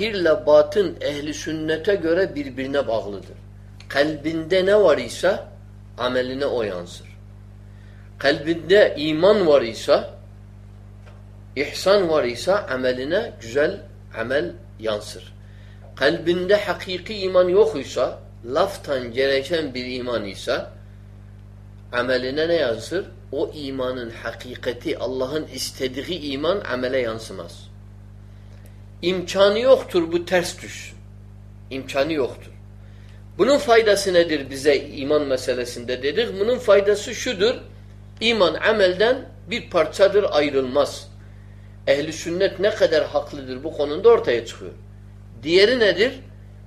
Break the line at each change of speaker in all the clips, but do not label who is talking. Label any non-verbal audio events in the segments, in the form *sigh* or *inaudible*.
Zahirle batın ehli sünnete göre birbirine bağlıdır. Kalbinde ne var ise ameline o yansır. Kalbinde iman var ise ihsan var ise ameline güzel amel yansır. Kalbinde hakiki iman yok ise laftan gereken bir iman ise ameline ne yansır? O imanın hakikati Allah'ın istediği iman amele yansımaz. İmkanı yoktur bu ters düşsün. İmkanı yoktur. Bunun faydası nedir bize iman meselesinde dedik? Bunun faydası şudur. İman amelden bir parçadır ayrılmaz. Ehli sünnet ne kadar haklıdır bu konuda ortaya çıkıyor. Diğeri nedir?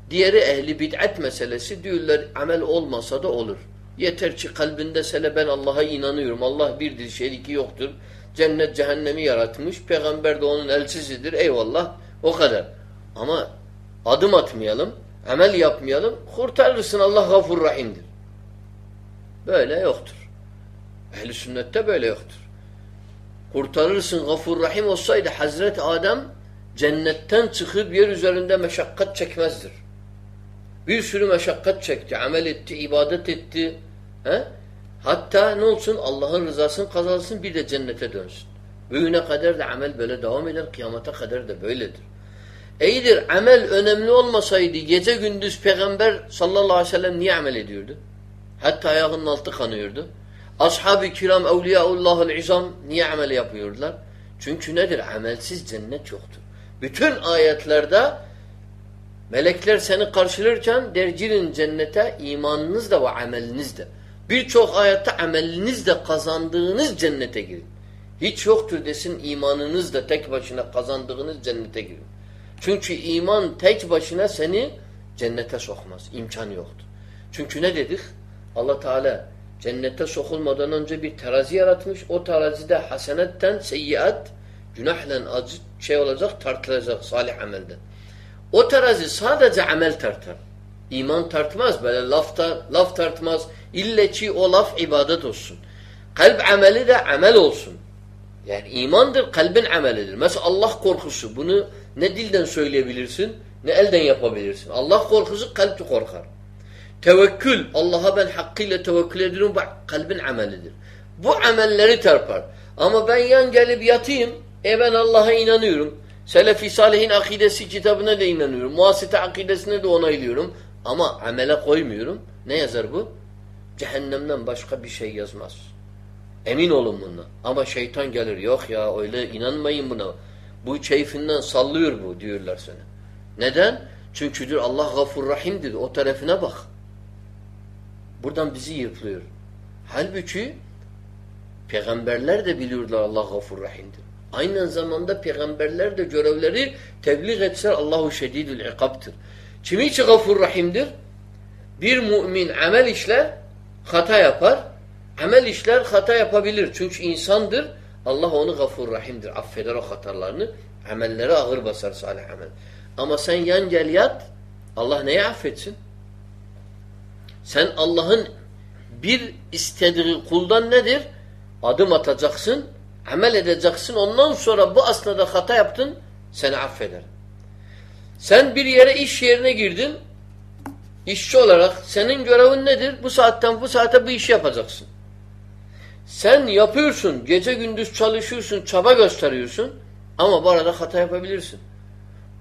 Diğeri ehli bid'at meselesi diyorlar amel olmasa da olur. Yeter ki kalbinde sene ben Allah'a inanıyorum. Allah birdir, şeriki yoktur. Cennet cehennemi yaratmış. Peygamber de onun elçisidir. Eyvallah. O kadar. Ama adım atmayalım, amel yapmayalım, kurtarırsın Allah gafur rahimdir. Böyle yoktur. Ehl-i sünnette böyle yoktur. Kurtarırsın gafur rahim olsaydı Hazreti Adem cennetten çıkıp yer üzerinde meşakkat çekmezdir. Bir sürü meşakkat çekti, amel etti, ibadet etti. He? Hatta ne olsun Allah'ın rızasını kazansın bir de cennete dönsün. Bugüne kadar da amel böyle devam eder, kıyamata kadar da böyledir. İyidir, amel önemli olmasaydı gece gündüz peygamber sallallahu aleyhi ve sellem niye amel ediyordu? Hatta ayağının altı kanıyordu. Ashab-ı kiram, evliyaullahul izam niye amel yapıyorlar? Çünkü nedir? Amelsiz cennet yoktur. Bütün ayetlerde melekler seni karşılarken der girin cennete imanınız da ve ameliniz de. Birçok ayette ameliniz de kazandığınız cennete girin. Hiç yoktur desin imanınız da tek başına kazandığınız cennete girin. Çünkü iman tek başına seni cennete sokmaz. İmkan yoktur. Çünkü ne dedik? Allah Teala cennete sokulmadan önce bir terazi yaratmış. O terazide hasenetten seyyiat, günahla acı şey olacak, tartılacak salih amelden. O terazi sadece amel tartar. İman tartmaz. Böyle lafta, laf tartmaz. İlle ki o laf ibadet olsun. Kalp ameli de amel olsun. Yani imandır, kalbin amelidir. Mesela Allah korkusu. Bunu ne dilden söyleyebilirsin, ne elden yapabilirsin. Allah korkusu kalp korkar. Tevekkül, Allah'a ben hakkıyla tevekkül ediyorum, bu kalbin amelidir. Bu amelleri terpar. Ama ben yan gelip yatayım, e ben Allah'a inanıyorum. Selefi Salih'in akidesi kitabına da inanıyorum. Muasite akidesine de onaylıyorum. Ama amele koymuyorum. Ne yazar bu? Cehennemden başka bir şey yazmaz. Emin olun bundan. Ama şeytan gelir. Yok ya öyle inanmayın buna. Bu keyfinden sallıyor bu diyorlar sana. Neden? Çünkü diyor Allah gafur rahimdir. O tarafına bak. Buradan bizi yırtlıyor. Halbuki peygamberler de biliyorlar Allah gafur rahimdir. Aynı zamanda peygamberler de görevleri tebliğ etseler Allahu şedidül ikabtır. Kimi için gafur rahimdir? Bir mümin amel işler, hata yapar. Amel işler hata yapabilir. Çünkü insandır. Allah onu gafur rahimdir. Affeder o hatalarını. Amelleri ağır basar salih amel. Ama sen yan gel yat Allah neyi affetsin? Sen Allah'ın bir istediği kuldan nedir? Adım atacaksın, amel edeceksin. Ondan sonra bu aslında hata yaptın, seni affeder. Sen bir yere iş yerine girdin, işçi olarak senin görevin nedir? Bu saatten bu saate bu işi yapacaksın. Sen yapıyorsun, gece gündüz çalışıyorsun, çaba gösteriyorsun ama bu arada hata yapabilirsin.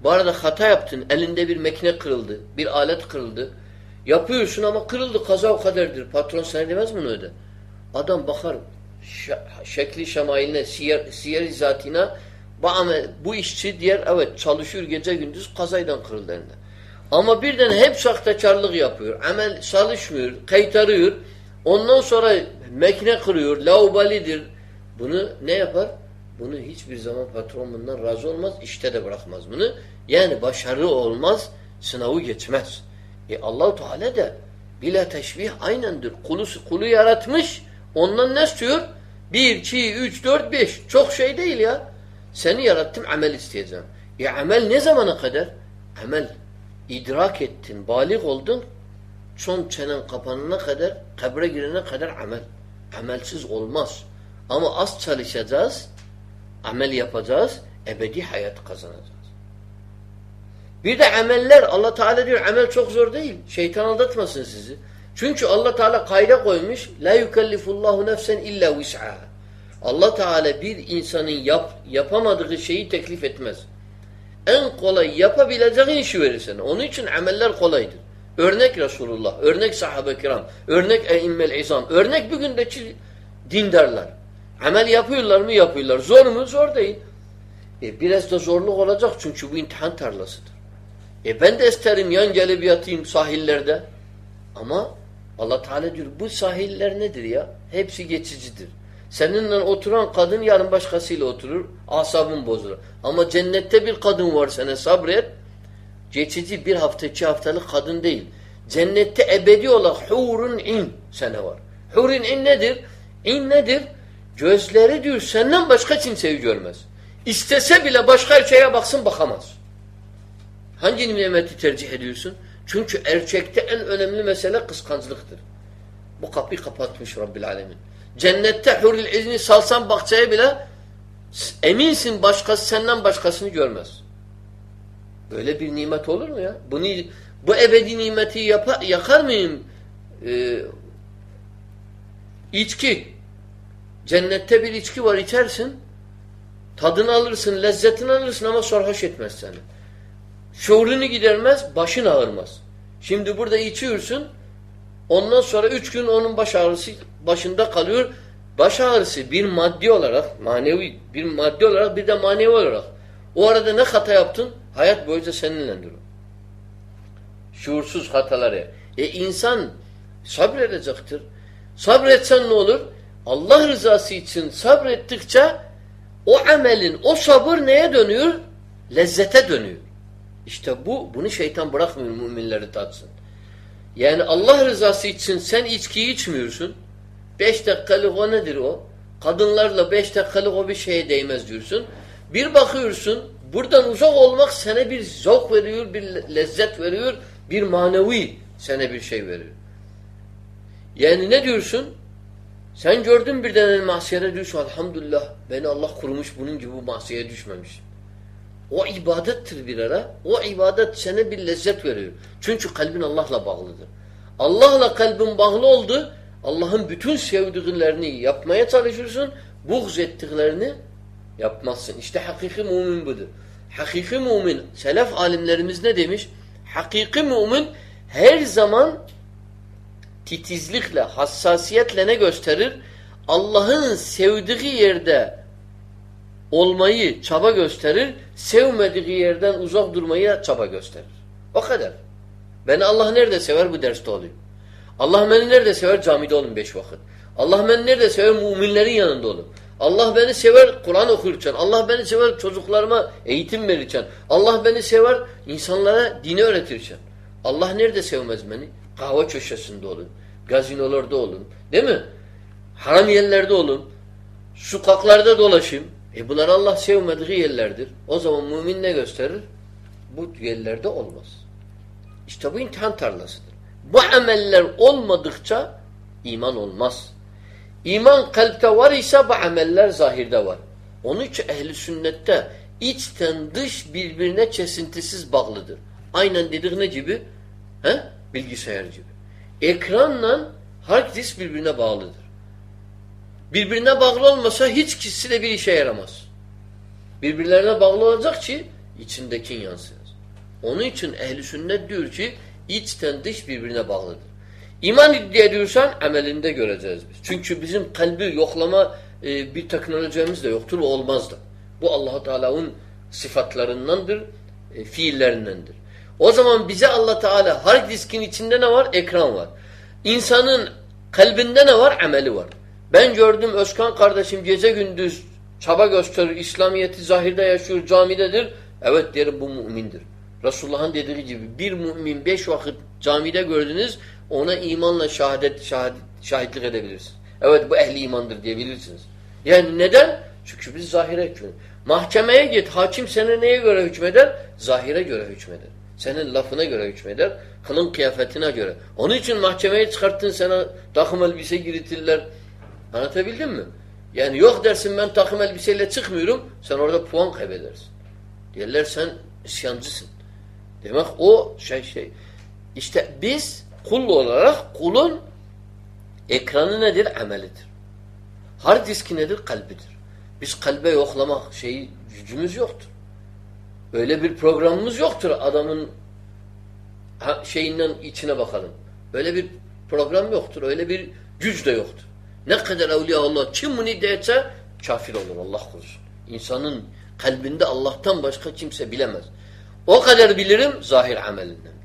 Bu arada hata yaptın, elinde bir makine kırıldı, bir alet kırıldı. Yapıyorsun ama kırıldı, kaza o kadardır. Patron sana demez bunu öde? Adam bakar, şekli şemailine, siyer, siyer zatına, bu, bu işçi diğer evet çalışıyor gece gündüz kazaydan kırıldı elinde. Ama birden hep sahtekarlık yapıyor. Amel çalışmıyor, kaytarıyor. Ondan sonra mekne kırıyor, laubalidir. Bunu ne yapar? Bunu hiçbir zaman patron bundan razı olmaz, işte de bırakmaz bunu. Yani başarı olmaz, sınavı geçmez. E Allahu Teala da bila teşbih aynendir. Kulu, kulu yaratmış, ondan ne istiyor? Bir, iki, üç, dört, beş. Çok şey değil ya. Seni yarattım, amel isteyeceğim. E amel ne zamana kadar? Amel. idrak ettin, balik oldun, son çenen kapanana kadar, kabre girene kadar amel. Amelsiz olmaz. Ama az çalışacağız, amel yapacağız, ebedi hayat kazanacağız. Bir de ameller Allah Teala diyor amel çok zor değil. Şeytan aldatmasın sizi. Çünkü Allah Teala kayda koymuş la yukellifullahu nefsen illa vis'aha. Allah Teala bir insanın yap, yapamadığı şeyi teklif etmez. En kolay yapabileceğin işi verir. Onun için ameller kolaydır. Örnek Resulullah, örnek sahabe kiram, örnek eimmel izam, örnek bugündeki dindarlar. Amel yapıyorlar mı? Yapıyorlar. Zor mu? Zor değil. E biraz da zorluk olacak çünkü bu imtihan tarlasıdır. E ben de isterim yan gelip yatayım sahillerde. Ama Allah Teala diyor bu sahiller nedir ya? Hepsi geçicidir. Seninle oturan kadın yarın başkasıyla oturur. Asabın bozulur. Ama cennette bir kadın var sana sabret. Geçici bir hafta iki haftalık kadın değil. Cennette ebedi olarak hurun in sana var. Hurun in nedir? İn nedir? Gözleri diyor senden başka kimseyi görmez. İstese bile başka erkeğe baksın bakamaz. Hangi nimeti tercih ediyorsun? Çünkü erkekte en önemli mesele kıskançlıktır. Bu kapıyı kapatmış Rabbil Alemin. Cennette huril izni salsan bahçeye bile eminsin başkası senden başkasını görmez. Böyle bir nimet olur mu ya? Bunu bu ebedi nimeti yapa, yakar mıyım? Ee, içki. Cennette bir içki var içersin. Tadını alırsın, lezzetini alırsın ama sarhoş etmez seni. Şuurunu gidermez, başın ağırmaz. Şimdi burada içiyorsun, ondan sonra üç gün onun baş ağrısı başında kalıyor. Baş ağrısı bir maddi olarak, manevi, bir maddi olarak bir de manevi olarak. O arada ne hata yaptın? Hayat boyunca seninledir. Şuursuz hataları. E insan sabredecektir. Sabretsen ne olur? Allah rızası için sabrettikçe o amelin, o sabır neye dönüyor? Lezzete dönüyor. İşte bu, bunu şeytan bırakmıyor müminleri tatsın. Yani Allah rızası için sen içkiyi içmiyorsun. Beş dakikalık o nedir o? Kadınlarla beş dakikalık o bir şeye değmez diyorsun. Bir bakıyorsun, buradan uzak olmak sana bir zevk veriyor, bir lezzet veriyor, bir manevi sana bir şey veriyor. Yani ne diyorsun? Sen gördün bir tane masiyete diyorsun, elhamdülillah beni Allah kurmuş bunun gibi masiyeye düşmemiş. O ibadettir bir ara. O ibadet sana bir lezzet veriyor. Çünkü kalbin Allah'la bağlıdır. Allah'la kalbin bağlı oldu. Allah'ın bütün sevdiklerini yapmaya çalışırsın. Buğz ettiklerini yapmazsın. İşte hakiki mümin budur. Hakiki mümin, selef alimlerimiz ne demiş? Hakiki mümin her zaman titizlikle, hassasiyetle ne gösterir? Allah'ın sevdiği yerde olmayı çaba gösterir, sevmediği yerden uzak durmayı çaba gösterir. O kadar. Beni Allah nerede sever bu derste olayım. Allah beni nerede sever? Camide olun beş vakit. Allah beni nerede sever? Müminlerin yanında olun. Allah beni sever Kur'an okurken. Allah beni sever çocuklarıma eğitim verirken. Allah beni sever insanlara dini öğretirken. Allah nerede sevmez beni? Kahve köşesinde olun. Gazinolarda olun. Değil mi? Haram yerlerde olun. Sokaklarda dolaşayım. E bunlar Allah sevmediği yerlerdir. O zaman mümin ne gösterir? Bu yerlerde olmaz. İşte bu imtihan tarlasıdır. Bu ameller olmadıkça iman olmaz. İman kalpte var ise bu ameller zahirde var. Onun için ehli sünnette içten dış birbirine kesintisiz bağlıdır. Aynen dedik ne gibi? He? Bilgisayar gibi. Ekranla hard disk birbirine bağlıdır. Birbirine bağlı olmasa hiç kişisi de bir işe yaramaz. Birbirlerine bağlı olacak ki içindekin yansın. Onun için ehli sünnet diyor ki içten dış birbirine bağlıdır. İman iddia ediyorsan amelinde göreceğiz biz. Çünkü bizim kalbi yoklama e, bir teknolojimiz de yoktur ve olmaz da. Bu allah Teala'nın sıfatlarındandır, e, fiillerindendir. O zaman bize allah Teala hard diskin içinde ne var? Ekran var. İnsanın kalbinde ne var? Ameli var. Ben gördüm Özkan kardeşim gece gündüz çaba gösterir, İslamiyet'i zahirde yaşıyor, camidedir. Evet derim bu mümindir. Resulullah'ın dediği gibi bir mümin beş vakit camide gördünüz ona imanla şehadet, şahit, şahitlik edebilirsiniz. Evet bu ehli imandır diyebilirsiniz. Yani neden? Çünkü biz zahire hükmediyoruz. Mahkemeye git. Hakim sana neye göre hükmeder? Zahire göre hükmeder. Senin lafına göre hükmeder. Kılın kıyafetine göre. Onun için mahkemeye çıkarttın sana takım elbise giritirler. Anlatabildim mi? Yani yok dersin ben takım elbiseyle çıkmıyorum. Sen orada puan kaybedersin. Diyorlar sen isyancısın. Demek o şey şey. İşte biz kul olarak kulun ekranı nedir? Amelidir. Hard diski nedir? Kalbidir. Biz kalbe yoklamak şeyi gücümüz yoktur. Öyle bir programımız yoktur adamın şeyinden içine bakalım. Öyle bir program yoktur. Öyle bir güç de yoktur. Ne kadar evliya Allah kim bunu iddia kafir olur Allah korusun. İnsanın kalbinde Allah'tan başka kimse bilemez. O kadar bilirim zahir amelinden.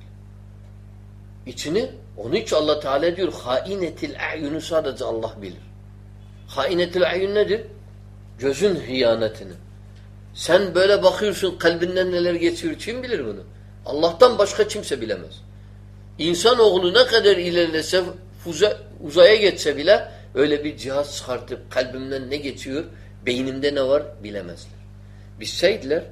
İçini onun için Allah Teala diyor hainetil a'yunu sadece Allah bilir. Hainetil a'yun nedir? Gözün hıyanetini. Sen böyle bakıyorsun kalbinden neler geçiyor kim bilir bunu? Allah'tan başka kimse bilemez. İnsan oğlu ne kadar ilerlese fuza, uzaya geçse bile öyle bir cihaz çıkartıp kalbimden ne geçiyor, beynimde ne var bilemezler. Bilseydiler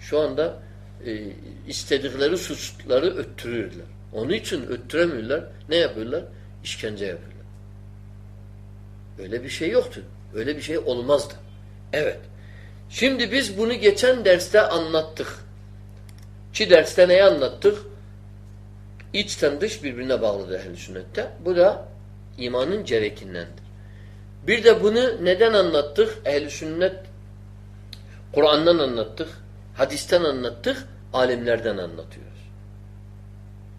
şu anda e, istedikleri suçları öttürürler. Onun için öttüremiyorlar. Ne yapıyorlar? İşkence yapıyorlar. Öyle bir şey yoktu. Öyle bir şey olmazdı. Evet. Şimdi biz bunu geçen derste anlattık. Ki derste neyi anlattık? İçten dış birbirine bağlıdır ehl sünnette. Bu da imanın gerekindendir. Bir de bunu neden anlattık? ehl sünnet Kur'an'dan anlattık, hadisten anlattık, alimlerden anlatıyoruz.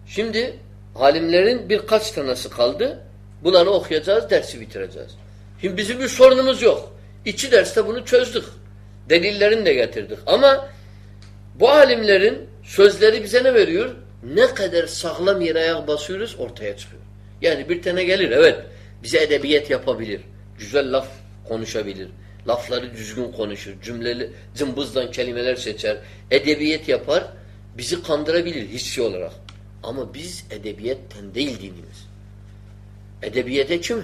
Şimdi alimlerin birkaç tanesi kaldı. Bunları okuyacağız, dersi bitireceğiz. Şimdi bizim bir sorunumuz yok. İki derste bunu çözdük. Delillerini de getirdik. Ama bu alimlerin sözleri bize ne veriyor? Ne kadar sağlam yere ayak basıyoruz ortaya çıkıyor. Yani bir tane gelir evet bize edebiyet yapabilir. Güzel laf konuşabilir. Lafları düzgün konuşur. Cümleli cımbızdan kelimeler seçer. Edebiyet yapar. Bizi kandırabilir hissi olarak. Ama biz edebiyetten değil dinimiz. Edebiyete kim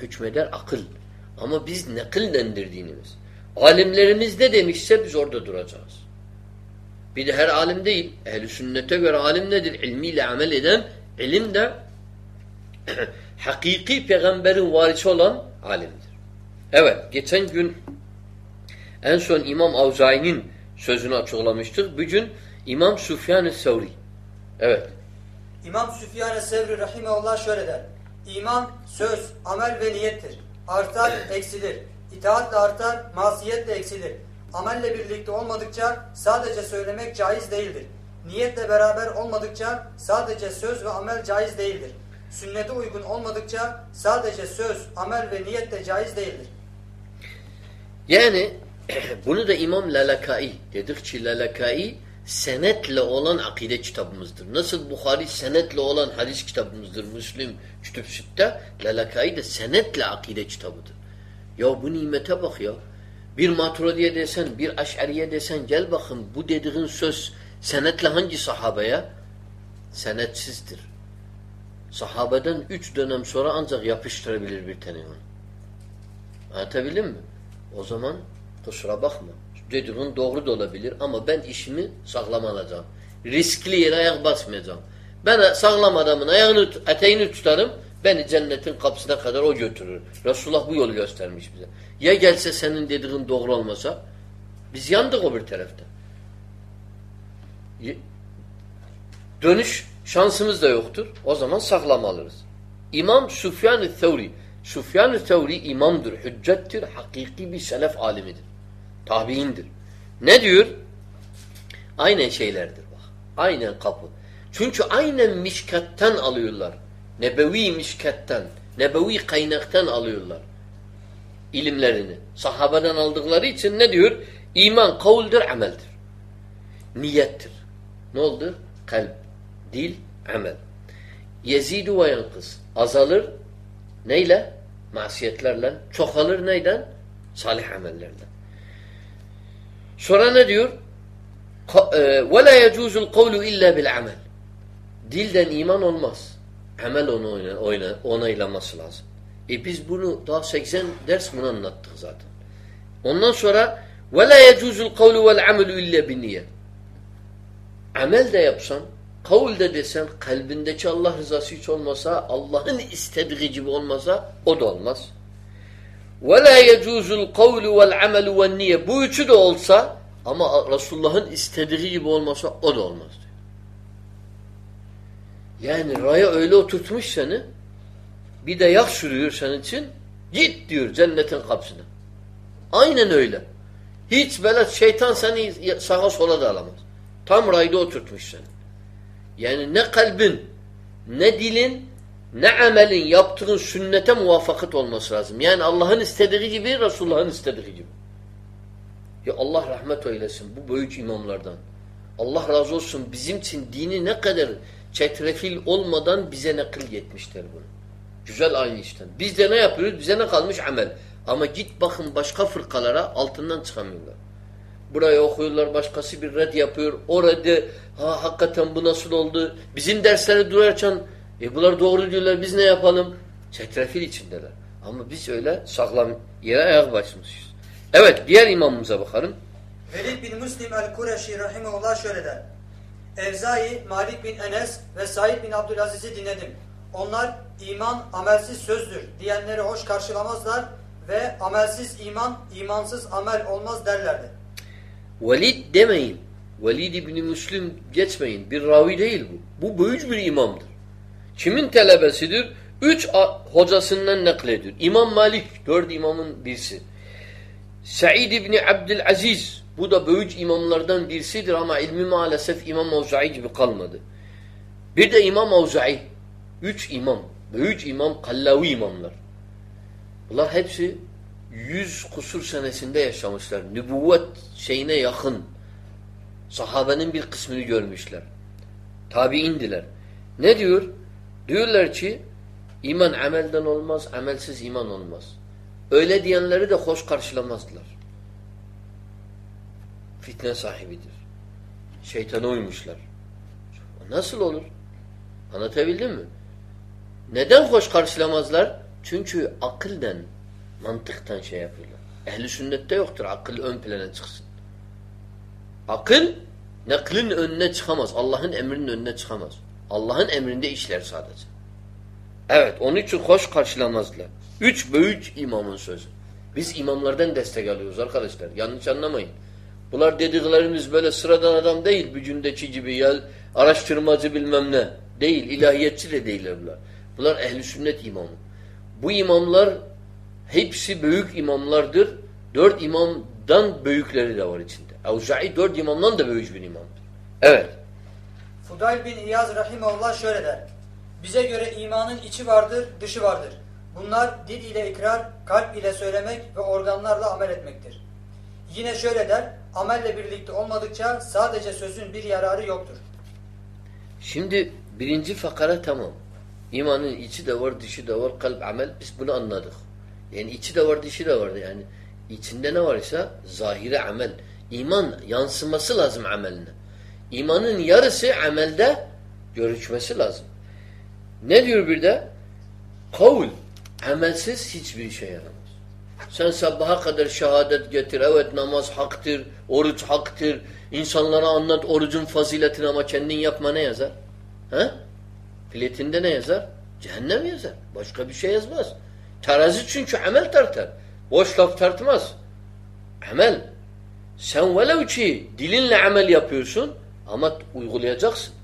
hükmeder? Akıl. Ama biz nakildendir dinimiz. Alimlerimiz ne demişse biz orada duracağız. Bir de her alim değil. Ehl-i sünnete göre alim nedir? İlmiyle amel eden ilim de *clears throat* hakiki peygamberin varisi olan alimdir. Evet, geçen gün en son İmam Avzai'nin sözünü açıklamıştık. Bugün İmam Süfyan-ı. Evet.
İmam Süfyan-ı Sevri Rahimahullah şöyle der. İman söz, amel ve niyettir. Artar, eksilir. İtaatle artar, masiyetle eksilir. Amelle birlikte olmadıkça sadece söylemek caiz değildir. Niyetle beraber olmadıkça sadece söz ve amel caiz değildir. Sünnete uygun olmadıkça sadece söz, amel ve niyet de caiz değildir.
Yani *clears throat* bunu da İmam Lalakai dedik ki Lalakai senetle olan akide kitabımızdır. Nasıl Bukhari senetle olan hadis kitabımızdır. Müslim kütüb sütte Lalakai senetle akide kitabıdır. Ya bu nimete bak ya. Bir maturadiye desen, bir aşeriye desen gel bakın bu dediğin söz senetle hangi sahabeye? Senetsizdir. Sahabeden üç dönem sonra ancak yapıştırabilir bir tane onu. Anlatabildim mi? O zaman kusura bakma. Dediğin doğru da olabilir ama ben işimi sağlam alacağım. Riskli yere ayak basmayacağım. Ben sağlam adamın ayağını, eteğini tutarım. Beni cennetin kapısına kadar o götürür. Resulullah bu yolu göstermiş bize. Ya gelse senin dediğin doğru olmasa biz yandık o bir tarafta. Dönüş şansımız da yoktur. O zaman sağlam alırız. İmam Süfyan-ı Thevri Süfyan-ı imamdır, hüccettir, hakiki bir selef alimidir. Tabiindir. Ne diyor? Aynen şeylerdir bak. Aynen kapı. Çünkü aynen mişkatten alıyorlar. Nebevi mişkatten, nebevi kaynaktan alıyorlar. ilimlerini. Sahabeden aldıkları için ne diyor? İman kavuldur, ameldir. Niyettir. Ne oldu? Kalp, dil, amel. Yezidu ve yankız. Azalır. Neyle? Masiyetlerle. Çoğalır neyden? Salih amellerden. Sonra ne diyor? وَلَا يَجُوزُ الْقَوْلُ اِلَّا بِالْعَمَلِ Dilden iman olmaz. Amel onu oyna, oyna, onaylaması lazım. E biz bunu daha 80 ders bunu anlattık zaten. Ondan sonra وَلَا يَجُوزُ الْقَوْلُ وَالْعَمَلُ اِلَّا بِالنِّيَةِ Amel de yapsan Kavul de desen kalbindeki Allah rızası hiç olmasa, Allah'ın istediği gibi olmasa o da olmaz. وَلَا يَجُوزُ الْقَوْلُ وَالْعَمَلُ وَالنِّيَ Bu üçü de olsa ama Resulullah'ın istediği gibi olmasa o da olmaz diyor. Yani raya öyle oturtmuş seni bir de yak sürüyor senin için git diyor cennetin kapısına. Aynen öyle. Hiç böyle şeytan seni sağa sola da alamaz. Tam rayda oturtmuş seni. Yani ne kalbin, ne dilin, ne amelin yaptığın sünnete muvaffakat olması lazım. Yani Allah'ın istediği gibi, Resulullah'ın istediği gibi. Ya Allah rahmet eylesin bu büyük imamlardan. Allah razı olsun bizim için dini ne kadar çetrefil olmadan bize nakil yetmişler bunu. Güzel aynı işten. Biz de ne yapıyoruz? Bize ne kalmış? Amel. Ama git bakın başka fırkalara altından çıkamıyorlar. Buraya okuyorlar başkası bir red yapıyor. O reddi ha hakikaten bu nasıl oldu? Bizim dersleri durarken e bunlar doğru diyorlar biz ne yapalım? Çetrefil içindeler. Ama biz öyle sağlam yere ayak basmışız. Evet diğer imamımıza bakalım.
Velid bin Müslim el-Kureşi rahimahullah şöyle der. Evzai, Malik bin Enes ve Said bin Abdülaziz'i dinledim. Onlar iman amelsiz sözdür diyenleri hoş karşılamazlar ve amelsiz iman, imansız amel olmaz derlerdi.
Velid demeyin. Velid İbni Müslim geçmeyin. Bir ravi değil bu. Bu büyük bir imamdır. Kimin talebesidir? Üç hocasından naklediyor. İmam Malik, dört imamın birisi. Said İbni Abdülaziz, bu da büyük imamlardan birisidir ama ilmi maalesef İmam Mevza'i gibi kalmadı. Bir de İmam Mevza'i. Üç imam. Büyük imam, kallavi imamlar. Bunlar hepsi yüz kusur senesinde yaşamışlar. Nübüvvet şeyine yakın. Sahabenin bir kısmını görmüşler. Tabiindiler. Ne diyor? Diyorlar ki iman amelden olmaz, amelsiz iman olmaz. Öyle diyenleri de hoş karşılamazdılar. Fitne sahibidir. Şeytana uymuşlar. Nasıl olur? Anlatabildim mi? Neden hoş karşılamazlar? Çünkü akılden, mantıktan şey yapıyorlar. Ehli sünnette yoktur akıl ön plana çıksın. Akıl naklin önüne çıkamaz. Allah'ın emrinin önüne çıkamaz. Allah'ın emrinde işler sadece. Evet, onun için hoş karşılamazlar. Üç büyük imamın sözü. Biz imamlardan destek alıyoruz arkadaşlar. Yanlış anlamayın. Bunlar dediklerimiz böyle sıradan adam değil. Bücündeki gibi ya araştırmacı bilmem ne. Değil. ilahiyetçi de değiller bunlar. Bunlar ehli sünnet imamı. Bu imamlar hepsi büyük imamlardır. Dört imamdan büyükleri de var içinde. Evza'i dört imamdan da büyük bir imamdır. Evet.
Fudayl bin İyaz Rahimullah şöyle der. Bize göre imanın içi vardır, dışı vardır. Bunlar dil ile ikrar, kalp ile söylemek ve organlarla amel etmektir. Yine şöyle der, amelle birlikte olmadıkça sadece sözün bir yararı yoktur.
Şimdi birinci fakara tamam. İmanın içi de var, dışı da var, kalp, amel. Biz bunu anladık. Yani içi de var, dışı da var. Yani içinde ne varsa zahire amel. İman yansıması lazım ameline. İmanın yarısı amelde görüşmesi lazım. Ne diyor bir de? Kavul. Amelsiz hiçbir şey yaramaz. Sen sabaha kadar şehadet getir. Evet namaz haktır, oruç haktır. İnsanlara anlat orucun faziletini ama kendin yapma ne yazar? He? Filetinde ne yazar? Cehennem yazar. Başka bir şey yazmaz. Terazi çünkü amel tartar. Boş laf tartmaz. Amel. Sen velev ki dilinle amel yapıyorsun ama uygulayacaksın.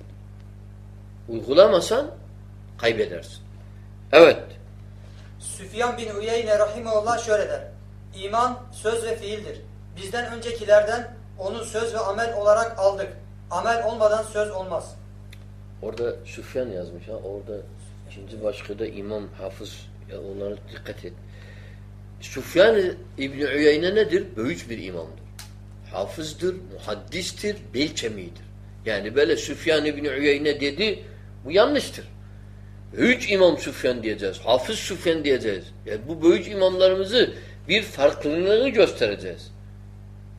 Uygulamasan kaybedersin. Evet.
Süfyan bin Uyeyne rahimahullah şöyle der. İman söz ve fiildir. Bizden öncekilerden onu söz ve amel olarak aldık. Amel olmadan söz olmaz.
Orada Süfyan yazmış ha. Orada ikinci başkada İmam Hafız ya onlara dikkat et. Süfyan İbni Uyeyne nedir? Büyük bir imamdır. Hafızdır, muhaddistir, bel kemiğidir. Yani böyle Süfyan İbni Uyeyne dedi bu yanlıştır. Büyük imam Süfyan diyeceğiz. Hafız Süfyan diyeceğiz. Yani bu büyük imamlarımızı bir farklılığını göstereceğiz.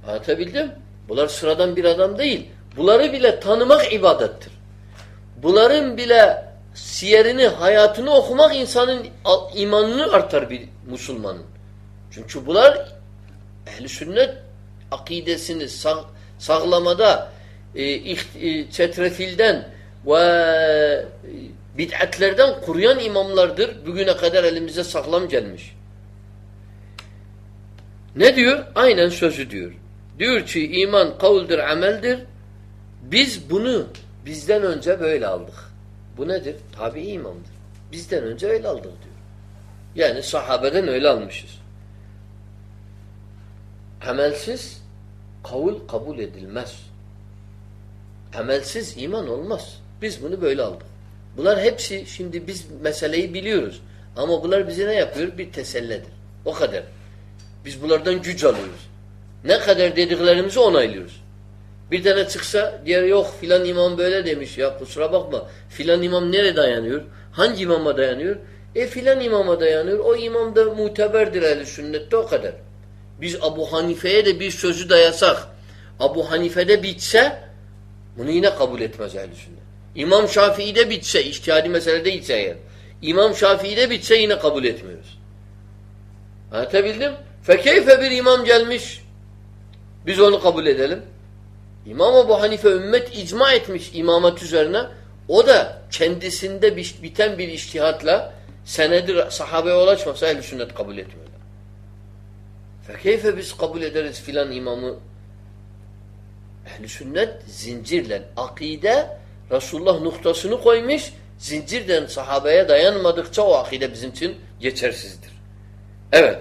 Anlatabildim? Bunlar sıradan bir adam değil. Bunları bile tanımak ibadettir. Bunların bile siyerini, hayatını okumak insanın imanını artar bir Müslümanın. Çünkü bunlar ehli sünnet akidesini sağ, sağlamada e, e, çetrefilden ve e, bid'atlerden kuruyan imamlardır. Bugüne kadar elimize sağlam gelmiş. Ne diyor? Aynen sözü diyor. Diyor ki iman kavuldur, ameldir. Biz bunu bizden önce böyle aldık. Bu nedir? Tabi imamdır. Bizden önce öyle aldık diyor. Yani sahabeden öyle almışız. Amelsiz kavul kabul edilmez. Amelsiz iman olmaz. Biz bunu böyle aldık. Bunlar hepsi şimdi biz meseleyi biliyoruz. Ama bunlar bize ne yapıyor? Bir tesellidir. O kadar. Biz bunlardan güç alıyoruz. Ne kadar dediklerimizi onaylıyoruz. Bir tane çıksa diğer yok filan imam böyle demiş ya kusura bakma. Filan imam nereye dayanıyor? Hangi imama dayanıyor? E filan imama dayanıyor. O imam da muteberdir ehl sünnette o kadar. Biz Abu Hanife'ye de bir sözü dayasak Abu Hanife'de bitse bunu yine kabul etmez ehl sünnet. İmam Şafii'de bitse, iştihadi meselede ise eğer. İmam Şafii'de bitse yine kabul etmiyoruz. Anlatabildim? Fekeyfe bir imam gelmiş. Biz onu kabul edelim. İmam Ebu Hanife ümmet icma etmiş imamat üzerine. O da kendisinde biten bir iştihatla senedir sahabeye ulaşmasa ehl sünnet kabul etmiyorlar. Fekeyfe biz kabul ederiz filan imamı ehl sünnet zincirle akide Resulullah noktasını koymuş zincirden sahabeye dayanmadıkça o akide bizim için geçersizdir. Evet.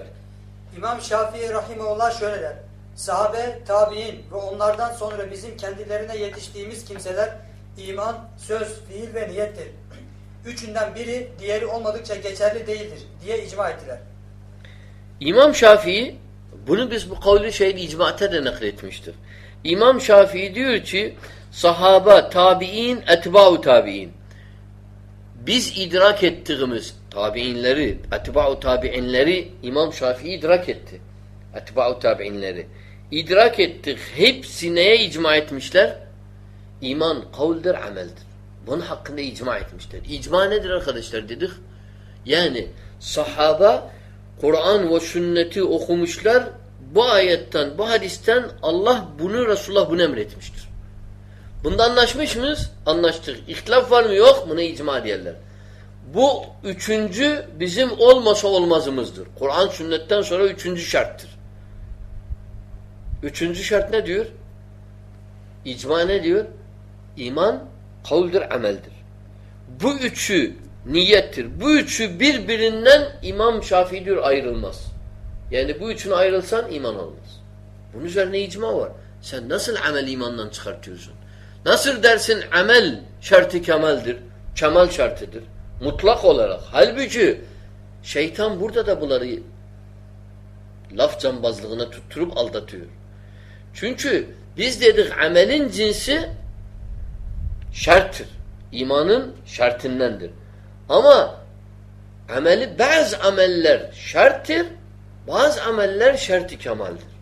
İmam Şafii Rahimullah şöyle der. Sahabe, tabi'in ve onlardan sonra bizim kendilerine yetiştiğimiz kimseler iman, söz, fiil ve niyettir. Üçünden biri diğeri olmadıkça geçerli değildir diye icma ettiler.
İmam Şafii bunu biz bu kavli şeyde icmata da nakletmiştir. İmam Şafii diyor ki sahaba, tabi'in, etba'u tabi'in biz idrak ettiğimiz tabi'inleri, etba'u tabi'inleri İmam Şafii idrak etti. Etba'u tabi'inleri. İdrak ettik. Hepsi neye icma etmişler? İman kavuldir, ameldir. Bunun hakkında icma etmişler. İcma nedir arkadaşlar dedik? Yani sahaba Kur'an ve sünneti okumuşlar. Bu ayetten, bu hadisten Allah bunu Resulullah bunu emretmiştir. Bunda anlaşmış mıyız? Anlaştık. İhtilaf var mı? Yok. Buna icma diyorlar. Bu üçüncü bizim olmasa olmazımızdır. Kur'an sünnetten sonra üçüncü şarttır. Üçüncü şart ne diyor? İcma ne diyor? İman kavuldur, ameldir. Bu üçü niyettir. Bu üçü birbirinden İmam Şafii diyor ayrılmaz. Yani bu üçünü ayrılsan iman olmaz. Bunun üzerine icma var. Sen nasıl amel imandan çıkartıyorsun? Nasıl dersin amel şartı kemaldir? Kemal şartıdır. Mutlak olarak. Halbuki şeytan burada da bunları laf cambazlığına tutturup aldatıyor. Çünkü biz dedik amelin cinsi şarttır. İmanın şartındandır. Ama ameli bazı ameller şarttır, bazı ameller şart-ı kemaldir.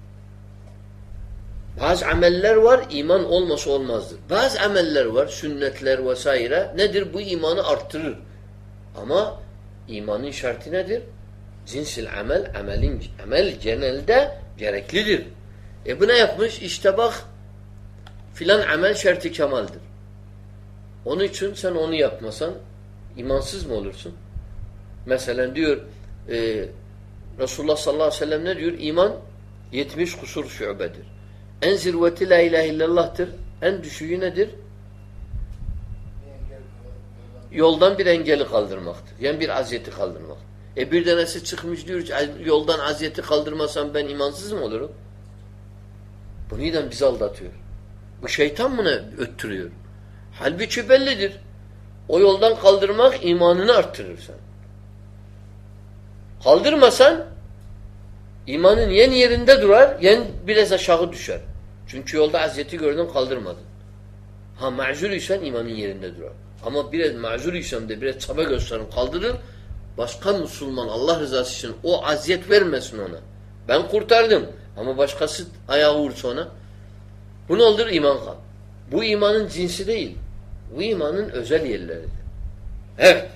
Bazı ameller var iman olması olmazdır. Bazı ameller var sünnetler vesaire nedir? Bu imanı arttırır. Ama imanın şartı nedir? Cinsil amel, amelin amel genelde gereklidir. E bu ne yapmış? İşte bak filan amel şartı kemaldir. Onun için sen onu yapmasan imansız mı olursun? Mesela diyor e, Resulullah sallallahu aleyhi ve sellem ne diyor? İman 70 kusur şubedir. En zirveti la ilahe illallah'tır. En düşüğü nedir? Yoldan bir engeli kaldırmaktır. Yani bir aziyeti kaldırmak. E bir tanesi çıkmış diyor yoldan aziyeti kaldırmasam ben imansız mı olurum? Bu neden bizi aldatıyor? Bu şeytan ne öttürüyor? Halbuki bellidir. O yoldan kaldırmak imanını arttırır sen. Kaldırmasan imanın yen yerinde durar, yen biraz aşağı düşer. Çünkü yolda aziyeti gördün kaldırmadın. Ha mazur isen imanın yerinde durar. Ama biraz mazur isem de biraz çaba gösterin kaldırın. Başka Müslüman Allah rızası için o aziyet vermesin ona. Ben kurtardım. Ama başkası ayağı vursa ona. Bu ne olur? iman kal. Bu imanın cinsi değil. Bu imanın özel yerleridir. Evet.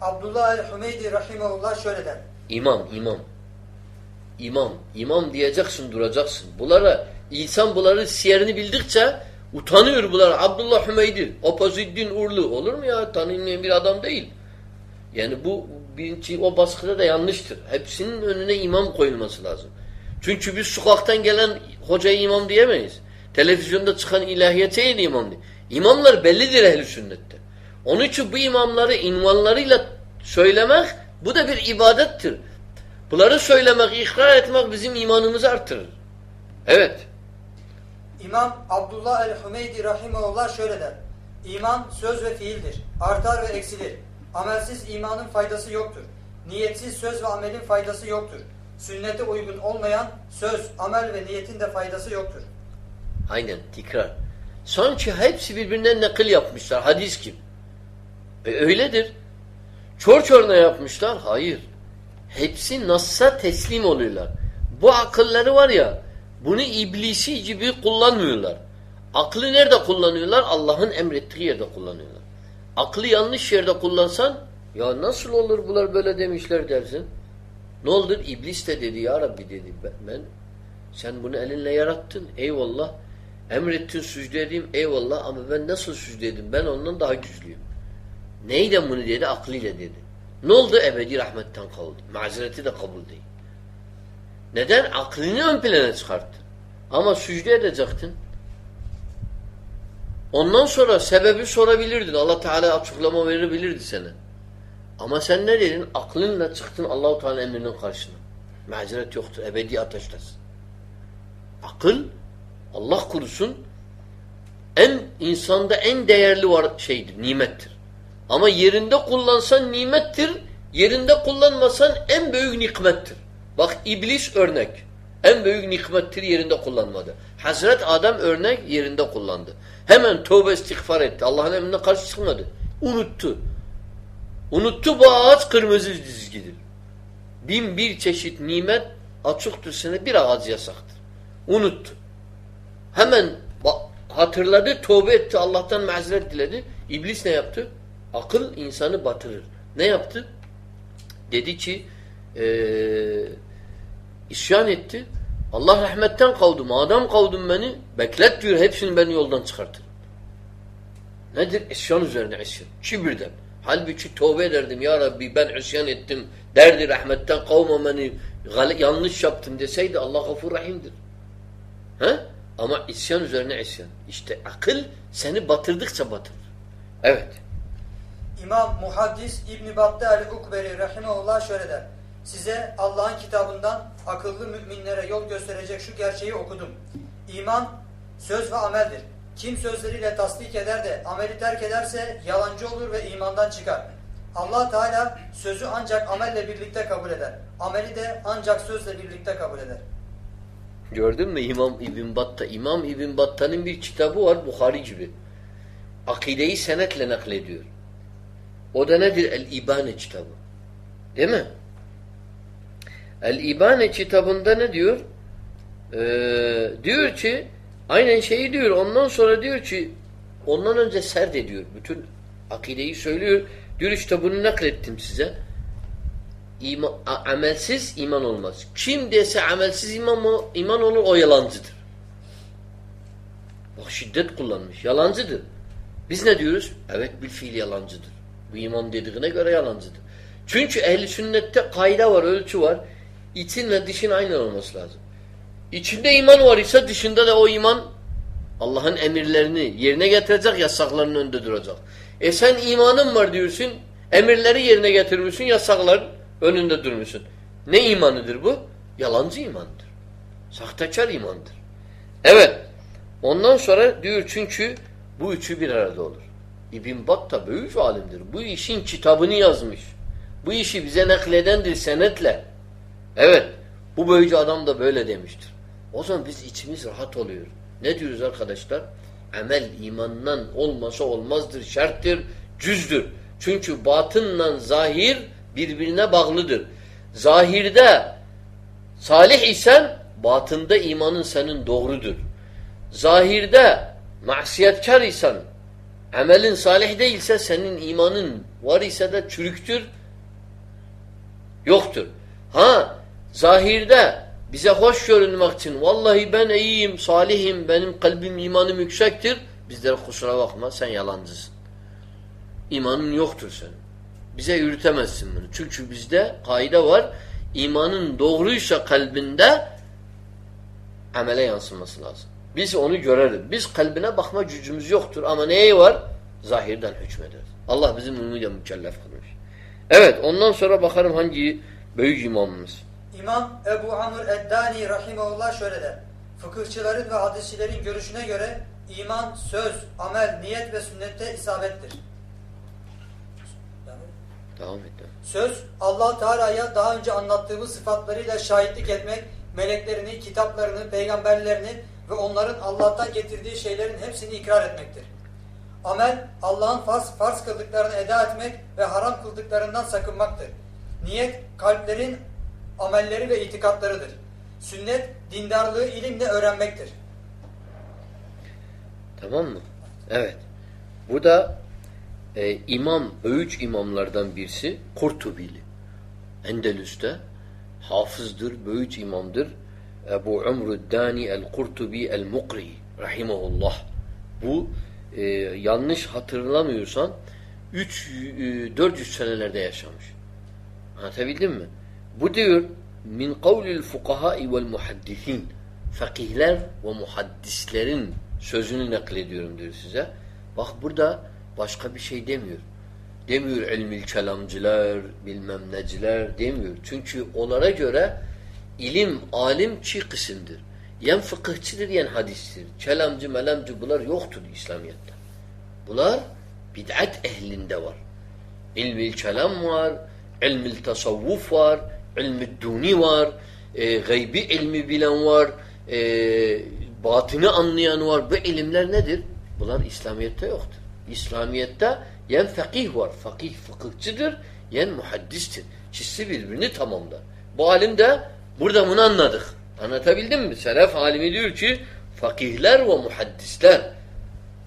Abdullah el-Hümeydi rahimahullah şöyle der.
İmam, imam. İmam, imam diyeceksin, duracaksın. Bunlara, insan bunları siyerini bildikçe utanıyor bunlar. Abdullah Hümeydi, Apaziddin Urlu. Olur mu ya? Tanınmayan bir adam değil. Yani bu birinci o baskıda da yanlıştır. Hepsinin önüne imam koyulması lazım. Çünkü biz sokaktan gelen hocayı imam diyemeyiz. Televizyonda çıkan ilahiyete imam diye. İmamlar bellidir ehli sünnette. Onun için bu imamları invanlarıyla söylemek bu da bir ibadettir. Bunları söylemek, ikrar etmek bizim imanımızı artırır. Evet.
İmam Abdullah el-Hümeydi rahimahullah şöyle der. İman söz ve fiildir. Artar ve eksilir. Amelsiz imanın faydası yoktur. Niyetsiz söz ve amelin faydası yoktur. Sünnete uygun olmayan söz, amel ve niyetin de faydası yoktur.
Aynen tekrar. Sanki hepsi birbirinden nakil yapmışlar. Hadis gibi. E, öyledir. Çor çor ne yapmışlar? Hayır. Hepsi Nas'a teslim oluyorlar. Bu akılları var ya bunu iblisi gibi kullanmıyorlar. Aklı nerede kullanıyorlar? Allah'ın emrettiği yerde kullanıyorlar. Aklı yanlış yerde kullansan ya nasıl olur bunlar böyle demişler dersin. Ne olur? İblis de dedi ya Rabbi dedi. Ben, sen bunu elinle yarattın. Eyvallah. Emrettin sücde edeyim. Eyvallah ama ben nasıl sücde edeyim? Ben ondan daha güçlüyüm. Neyden bunu dedi? Aklıyla dedi. Ne oldu? Ebedi rahmetten kaldı. Mazereti de kabul değil. Neden? Aklını ön plana çıkarttın. Ama sücde edecektin. Ondan sonra sebebi sorabilirdin. Allah Teala açıklama verebilirdi sana. Ama sen ne dedin? Aklınla çıktın Allahu Teala emrinin karşına. Mazeret yoktur. Ebedi ateştesin. Akıl Allah kurusun en insanda en değerli var şeydir, nimettir. Ama yerinde kullansan nimettir, yerinde kullanmasan en büyük nikmettir. Bak iblis örnek. En büyük nikmettir yerinde kullanmadı. Hazret Adem örnek yerinde kullandı. Hemen tövbe istiğfar etti. Allah'ın emrine karşı çıkmadı. Unuttu. Unuttu bu ağaç kırmızı dizgidir. Bin bir çeşit nimet açıktır sana bir ağaç yasaktır. Unuttu. Hemen hatırladı, tövbe etti, Allah'tan mazeret diledi. İblis ne yaptı? Akıl insanı batırır. Ne yaptı? Dedi ki ee, isyan etti. Allah rahmetten kavdum. Adam kavdum beni. Beklet diyor. Hepsini beni yoldan çıkartır. Nedir? İsyan üzerine isyan. Kibirden. Halbuki tövbe ederdim. Ya Rabbi ben isyan ettim. Derdi rahmetten kavma beni. Yanlış yaptım deseydi Allah gafur rahimdir. He? Ama isyan üzerine isyan. İşte akıl seni batırdıkça batırır. Evet.
İmam Muhaddis İbn Battal Ukberi rahimehullah şöyle der. Size Allah'ın kitabından akıllı müminlere yol gösterecek şu gerçeği okudum. İman söz ve ameldir. Kim sözleriyle tasdik eder de ameli terk ederse yalancı olur ve imandan çıkar. Allah Teala sözü ancak amelle birlikte kabul eder. Ameli de ancak sözle birlikte kabul eder.
Gördün mü İmam İbn Batta? İmam İbn Batta'nın bir kitabı var Bukhari gibi. Akideyi senetle naklediyor. O da nedir? El-İbane kitabı. Değil mi? El-İbane kitabında ne diyor? Ee, diyor ki aynen şeyi diyor. Ondan sonra diyor ki ondan önce serd ediyor. Bütün akideyi söylüyor. Diyor işte bunu naklettim size. İman, amelsiz iman olmaz. Kim dese amelsiz iman, iman olur o yalancıdır. Bak şiddet kullanmış. Yalancıdır. Biz ne diyoruz? Evet bir fiil yalancıdır. Bu iman dediğine göre yalancıdır. Çünkü ehli sünnette kayda var, ölçü var. İçinle dışın aynı olması lazım. İçinde iman var ise dışında da o iman Allah'ın emirlerini yerine getirecek, yasaklarının önünde duracak. E sen imanın var diyorsun, emirleri yerine getirmişsin, yasaklar önünde durmuşsun. Ne imanıdır bu? Yalancı imandır. Sahtekar imandır. Evet. Ondan sonra diyor çünkü bu üçü bir arada olur. İbn Battah büyük alimdir. Bu işin kitabını yazmış. Bu işi bize nakledendir senetle. Evet. Bu böyücü adam da böyle demiştir. O zaman biz içimiz rahat oluyor. Ne diyoruz arkadaşlar? Amel imandan olmasa olmazdır, şarttır, cüzdür. Çünkü batınla zahir birbirine bağlıdır. Zahirde salih isen batında imanın senin doğrudur. Zahirde masiyetkar isen amelin salih değilse senin imanın var ise de çürüktür, yoktur. Ha zahirde bize hoş görünmek için vallahi ben iyiyim, salihim, benim kalbim, imanım yüksektir. Bizlere kusura bakma sen yalancısın. İmanın yoktur senin. Bize yürütemezsin bunu. Çünkü bizde kaide var. İmanın doğruysa kalbinde amele yansıması lazım. Biz onu göreriz. Biz kalbine bakma gücümüz yoktur ama neye var? zahirden hükmederiz. Allah bizim umumiyle mükellef kılmış. Evet ondan sonra bakarım hangi büyük imamımız.
İmam Ebu Amr Eddani Rahimahullah şöyle der. Fıkıhçıların ve hadisçilerin görüşüne göre iman, söz, amel, niyet ve sünnette isabettir.
Devam et.
Söz, allah Teala'ya daha önce anlattığımız sıfatlarıyla şahitlik etmek, meleklerini, kitaplarını, peygamberlerini ve onların Allah'tan getirdiği şeylerin hepsini ikrar etmektir. Amel, Allah'ın farz, farz kıldıklarını eda etmek ve haram kıldıklarından sakınmaktır. Niyet, kalplerin amelleri ve itikatlarıdır. Sünnet, dindarlığı ilimle öğrenmektir.
Tamam mı? Evet. Bu da e, imam, öğüç imamlardan birisi Kurtubili. Endelüs'te hafızdır, böyüç imamdır. Ebu Umruddani el-Kurtubi el-Mukri rahimahullah. Bu e, yanlış hatırlamıyorsan 3 e, 400 senelerde yaşamış. Anlatabildim mi? Bu diyor min kavlil fukaha'i vel muhaddisin fakihler ve muhaddislerin sözünü naklediyorum diyor size. Bak burada başka bir şey demiyor. Demiyor ilmil kelamcılar, bilmem neciler demiyor. Çünkü onlara göre ilim, alim çi kısımdır. Yen fıkıhçıdır, yen hadistir. Kelamcı, melamcı bunlar yoktur İslamiyet'te. Bunlar bid'at ehlinde var. İlmil kelam var, ilmil tasavvuf var, ilmil duni var, e, gaybi ilmi bilen var, e, batını anlayan var. Bu ilimler nedir? Bunlar İslamiyet'te yoktur. İslamiyet'te yen fakih var. Fakih fıkıhçıdır, yen muhaddistir. Çizsi birbirini tamamlar. Bu alim de burada bunu anladık. Anlatabildim mi? Selef alimi diyor ki fakihler ve muhaddisler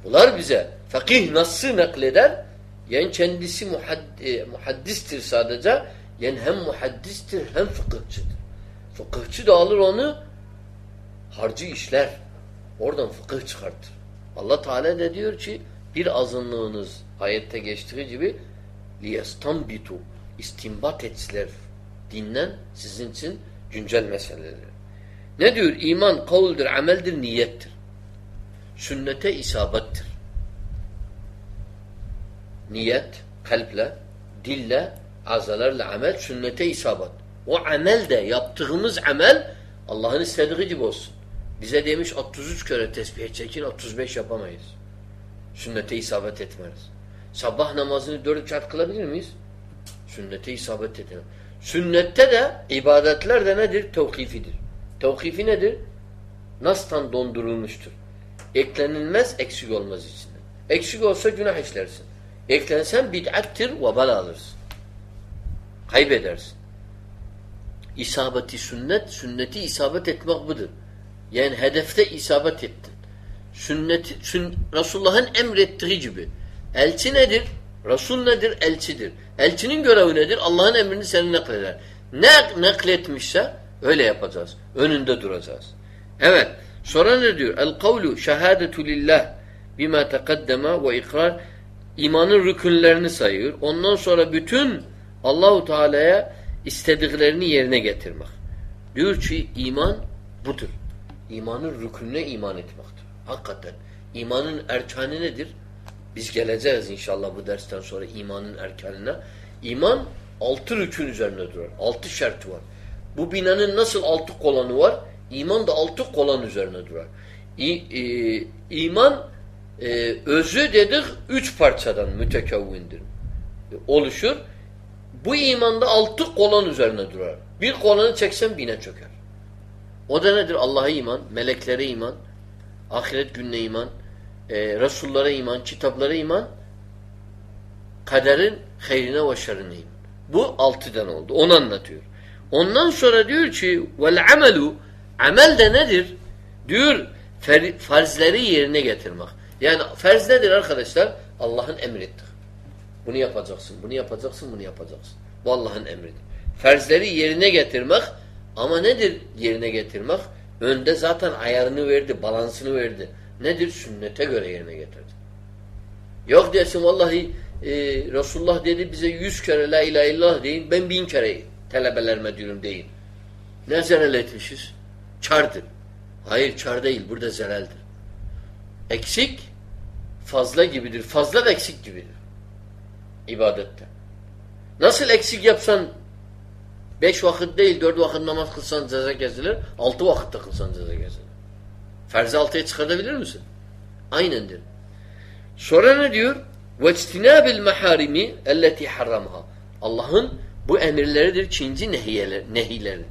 bunlar bize fakih nasıl nakleder? Yen kendisi muhad, e, muhaddistir sadece yen hem muhaddistir hem fıkıhçıdır. Fıkıhçı da alır onu harcı işler. Oradan fıkıh çıkartır. Allah Teala da diyor ki bir azınlığınız ayette geçtiği gibi liyestambitu istimbat etsinler dinden sizin için güncel meseleleri. Ne diyor? İman kavuldur, ameldir, niyettir. Sünnete isabettir. Niyet, kalple, dille, azalarla amel, sünnete isabet. O amel de yaptığımız amel Allah'ın istediği gibi olsun. Bize demiş 33 kere tesbih çekin 35 yapamayız. Sünnete isabet etmez. Sabah namazını dört rekat kılabilir miyiz? Sünnete isabet etmez. Sünnette de ibadetler de nedir? Tevkifidir. Tevkifi nedir? Nas'tan dondurulmuştur. Eklenilmez, eksik olmaz içinde. Eksik olsa günah işlersin. Eklensen bid'attir, vebal alırsın. Kaybedersin. İsabeti sünnet, sünneti isabet etmek budur. Yani hedefte isabet ettin. Sünneti, sün, Resulullah'ın emrettiği gibi. Elçi nedir? Resul nedir? Elçidir. Elçinin görevi nedir? Allah'ın emrini seni nakleder. Ne nakletmişse öyle yapacağız. Önünde duracağız. Evet. Sonra ne diyor? El kavlu şehadetu lillah bima teqaddema ve ikrar imanın rükünlerini sayıyor. Ondan sonra bütün Allahu Teala'ya istediklerini yerine getirmek. Diyor ki iman budur. İmanın rükününe iman etmektir. Hakikaten. İmanın erkanı nedir? Biz geleceğiz inşallah bu dersten sonra imanın erkanına. İman altı rükün üzerine durar. Altı şerti var. Bu binanın nasıl altı kolanı var? İman da altı kolan üzerine durar. İ, e, iman e, özü dedik üç parçadan mütekevvindir. E, oluşur. Bu imanda altı kolan üzerine durar. Bir kolanı çeksen bine çöker. O da nedir? Allah'a iman, meleklere iman, ahiret gününe iman, e, Resullara iman, kitaplara iman, kaderin hayrine ve şerrine iman. Bu altıdan oldu. Onu anlatıyor. Ondan sonra diyor ki vel amelu amel de nedir? Diyor farzları yerine getirmek. Yani farz nedir arkadaşlar? Allah'ın emridir. Bunu yapacaksın, bunu yapacaksın, bunu yapacaksın. Bu Allah'ın emridir. Farzları yerine getirmek ama nedir yerine getirmek? Önde zaten ayarını verdi, balansını verdi. Nedir? Sünnete göre yerine getirdi. Yok diyorsun vallahi e, Resulullah dedi bize yüz kere la ilahe illallah deyin. Ben bin kere talebelerime diyorum deyin. Ne zerel etmişiz? Çardır. Hayır çar değil. Burada zereldir. Eksik fazla gibidir. Fazla da eksik gibidir. İbadette. Nasıl eksik yapsan beş vakit değil dört vakit namaz kılsan ceza kesilir. Altı vakitte kılsan ceza kesilir. Ferzi altıya çıkartabilir misin? Aynendir. Sonra ne diyor? وَاجْتِنَابِ الْمَحَارِمِ اَلَّتِي حَرَّمْهَا Allah'ın bu emirleridir, ikinci nehiyeler, nehileridir.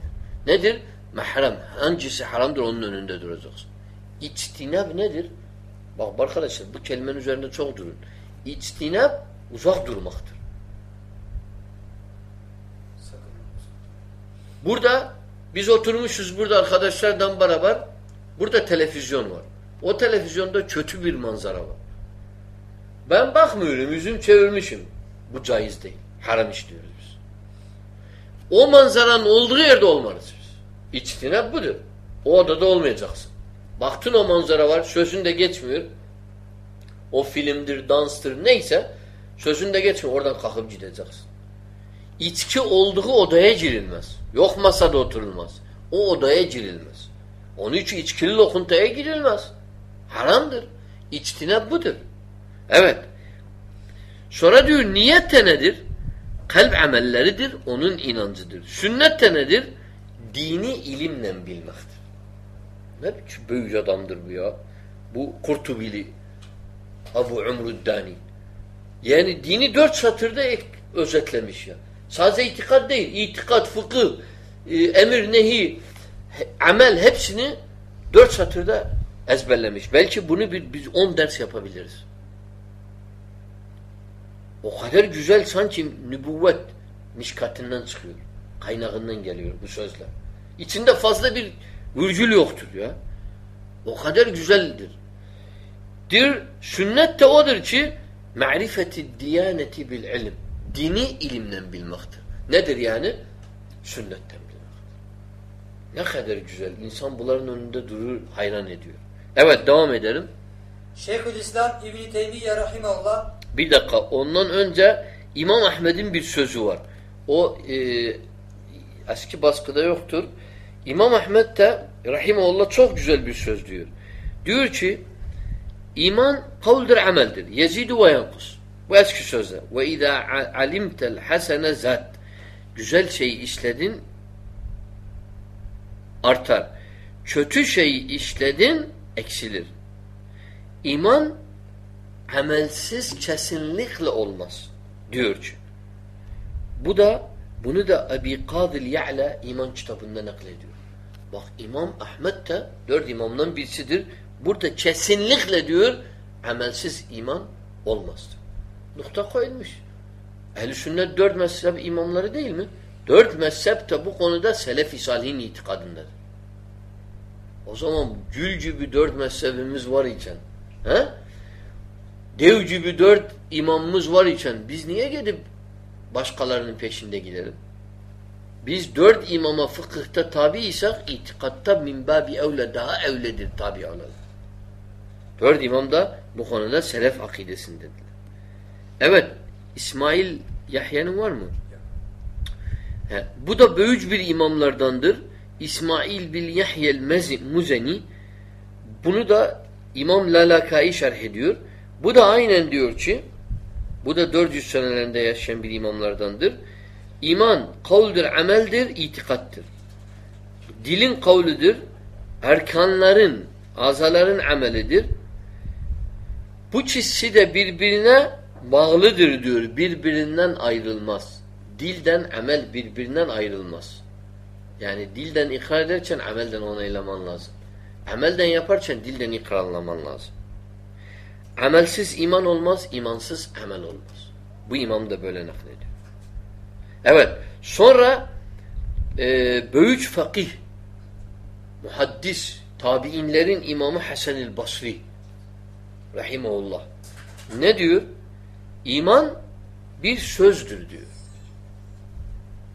Nedir? Mehrem. Hangisi haramdır onun önünde duracaksın. İçtinab nedir? Bak arkadaşlar bu kelimenin üzerinde çok durun. İçtinab uzak durmaktır. Burada biz oturmuşuz burada arkadaşlardan beraber burada televizyon var. O televizyonda kötü bir manzara var. Ben bakmıyorum, yüzüm çevirmişim. Bu caiz değil. Haram işliyoruz biz. O manzaranın olduğu yerde olmalıyız biz. İçtinab budur. O odada olmayacaksın. Baktın o manzara var, sözünde geçmiyor. O filmdir, danstır, neyse sözünde geçmiyor. Oradan kalkıp gideceksin. İçki olduğu odaya girilmez. Yok masada oturulmaz. O odaya girilmez. Onun için içkili lokuntaya girilmez. Haramdır. İçtinab budur. Evet. Sonra diyor niyet nedir? Kalp amelleridir, onun inancıdır. Sünnet nedir? Dini ilimle bilmektir. Ne biçim büyük adamdır bu ya? Bu Kurtubili Abu Umruddani. Yani dini dört satırda özetlemiş ya. Sadece itikad değil. İtikad, fıkıh, e, emir, nehi, amel hepsini dört satırda ezberlemiş. Belki bunu bir, biz on ders yapabiliriz. O kadar güzel sanki nübüvvet mişkatinden çıkıyor. Kaynağından geliyor bu sözler. İçinde fazla bir virgül yoktur ya. O kadar güzeldir. Dir, sünnet de odur ki ma'rifeti diyaneti bil ilim. Dini ilimden bilmektir. Nedir yani? Sünnetten. Ne kadar güzel. İnsan bunların önünde durur, hayran ediyor. Evet, devam edelim.
Şeyhülislam İbn-i Teymiye Rahimahullah
Bir dakika. Ondan önce İmam Ahmed'in bir sözü var. O e, eski baskıda yoktur. İmam Ahmed de Rahimahullah çok güzel bir söz diyor. Diyor ki iman kavldir ameldir. Yezidu ve yankus. Bu eski sözler. Ve izâ alimtel hasene zat. Güzel şeyi işledin artar. Kötü şeyi işledin eksilir. İman amelsiz kesinlikle olmaz. Diyor ki. Bu da bunu da Ebi Kadil Ya'la iman kitabında naklediyor. Bak İmam Ahmet de dört imamdan birisidir. Burada kesinlikle diyor amelsiz iman olmaz. Nokta koyulmuş. Ehl-i sünnet dört mezhep imamları değil mi? Dört mezhep de bu konuda selef-i salihin itikadındadır. O zaman gül gibi dört mezhebimiz var iken he? dev gibi dört imamımız var iken biz niye gidip başkalarının peşinde gidelim? Biz dört imama fıkıhta tabi isek itikatta min babi evle daha evledir tabi olalım. Dört imam da bu konuda selef akidesindedir. Evet. İsmail Yahya'nın var mı? He, bu da böyüc bir imamlardandır. İsmail bil Yahya'l Muzeni bunu da İmam Lalakai şerh ediyor. Bu da aynen diyor ki bu da 400 senelerinde yaşayan bir imamlardandır. İman kavldir, ameldir, itikattır. Dilin kavludur, erkanların, azaların amelidir. Bu çizsi de birbirine bağlıdır diyor. Birbirinden ayrılmaz. Dilden amel birbirinden ayrılmaz. Yani dilden ikrar ederken amelden onaylaman lazım. Amelden yaparken dilden ikrarlaman lazım. Amelsiz iman olmaz, imansız amel olmaz. Bu imam da böyle naklediyor. Evet. Sonra e, böyüc fakih muhaddis tabiinlerin imamı Hasan-ı Basri rahimahullah ne diyor? İman bir sözdür diyor.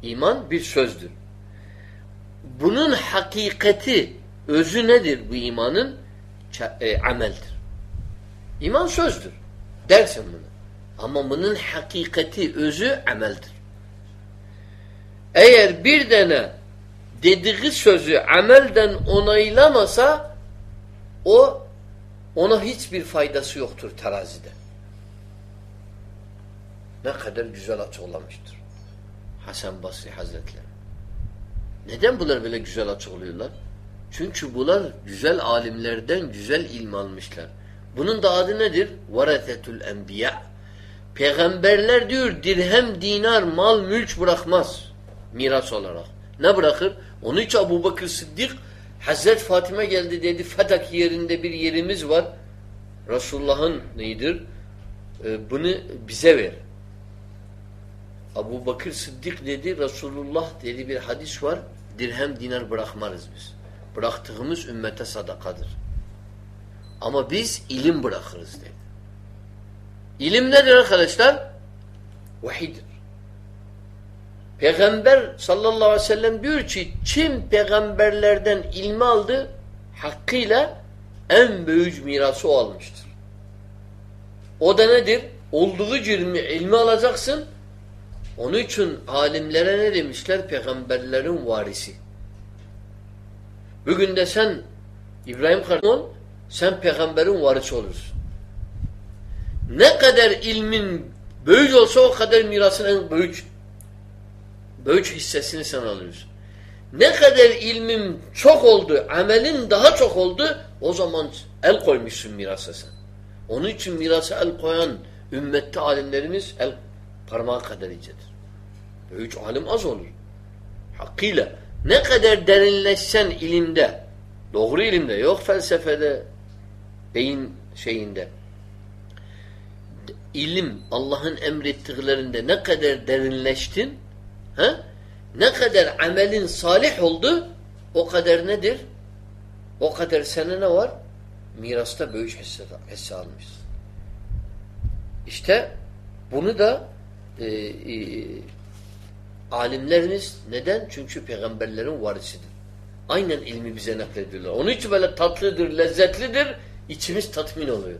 İman bir sözdür. Bunun hakikati, özü nedir bu imanın? E, ameldir. İman sözdür. Dersin bunu. Ama bunun hakikati, özü ameldir. Eğer bir tane dediği sözü amelden onaylamasa o ona hiçbir faydası yoktur terazide. Ne kadar güzel açıklamıştır. Hasan Basri Hazretleri. Neden bunlar böyle güzel açıklıyorlar? Çünkü bunlar güzel alimlerden güzel ilm almışlar. Bunun da adı nedir? Varetetül enbiya. Peygamberler diyor dirhem, dinar, mal, mülk bırakmaz miras olarak. Ne bırakır? Onun için Abu Bakır Sıddık Hazret Fatime geldi dedi Fedak yerinde bir yerimiz var. Resulullah'ın neyidir? Ee, bunu bize ver. Abu Bakır Sıddık dedi Resulullah dedi bir hadis var. Dirhem dinar bırakmarız biz. Bıraktığımız ümmete sadakadır. Ama biz ilim bırakırız dedi. İlim nedir arkadaşlar? Vahidir. Peygamber sallallahu aleyhi ve sellem diyor ki kim peygamberlerden ilmi aldı hakkıyla en büyük mirası o almıştır. O da nedir? Olduğu ilmi, ilmi alacaksın. Onun için alimlere ne demişler? Peygamberlerin varisi. Bugün de sen İbrahim kardeşim sen peygamberin varisi olursun. Ne kadar ilmin büyük olsa o kadar mirasın en büyük büyük hissesini sen alıyorsun. Ne kadar ilmin çok oldu, amelin daha çok oldu, o zaman el koymuşsun mirasa sen. Onun için mirasa el koyan ümmette alimlerimiz el parmağı kadar incedir. Büyük alim az olur. Hakkıyla. Ne kadar derinleşsen ilimde, doğru ilimde, yok felsefede, beyin şeyinde, ilim Allah'ın emrettiklerinde ne kadar derinleştin he? ne kadar amelin salih oldu o kadar nedir? O kadar sene ne var? Mirasta büyük hisse, hisse almışsın. İşte bunu da e, e, alimlerimiz neden? Çünkü peygamberlerin varisidir. Aynen ilmi bize naklediyorlar. Onun için böyle tatlıdır, lezzetlidir. içimiz tatmin oluyor.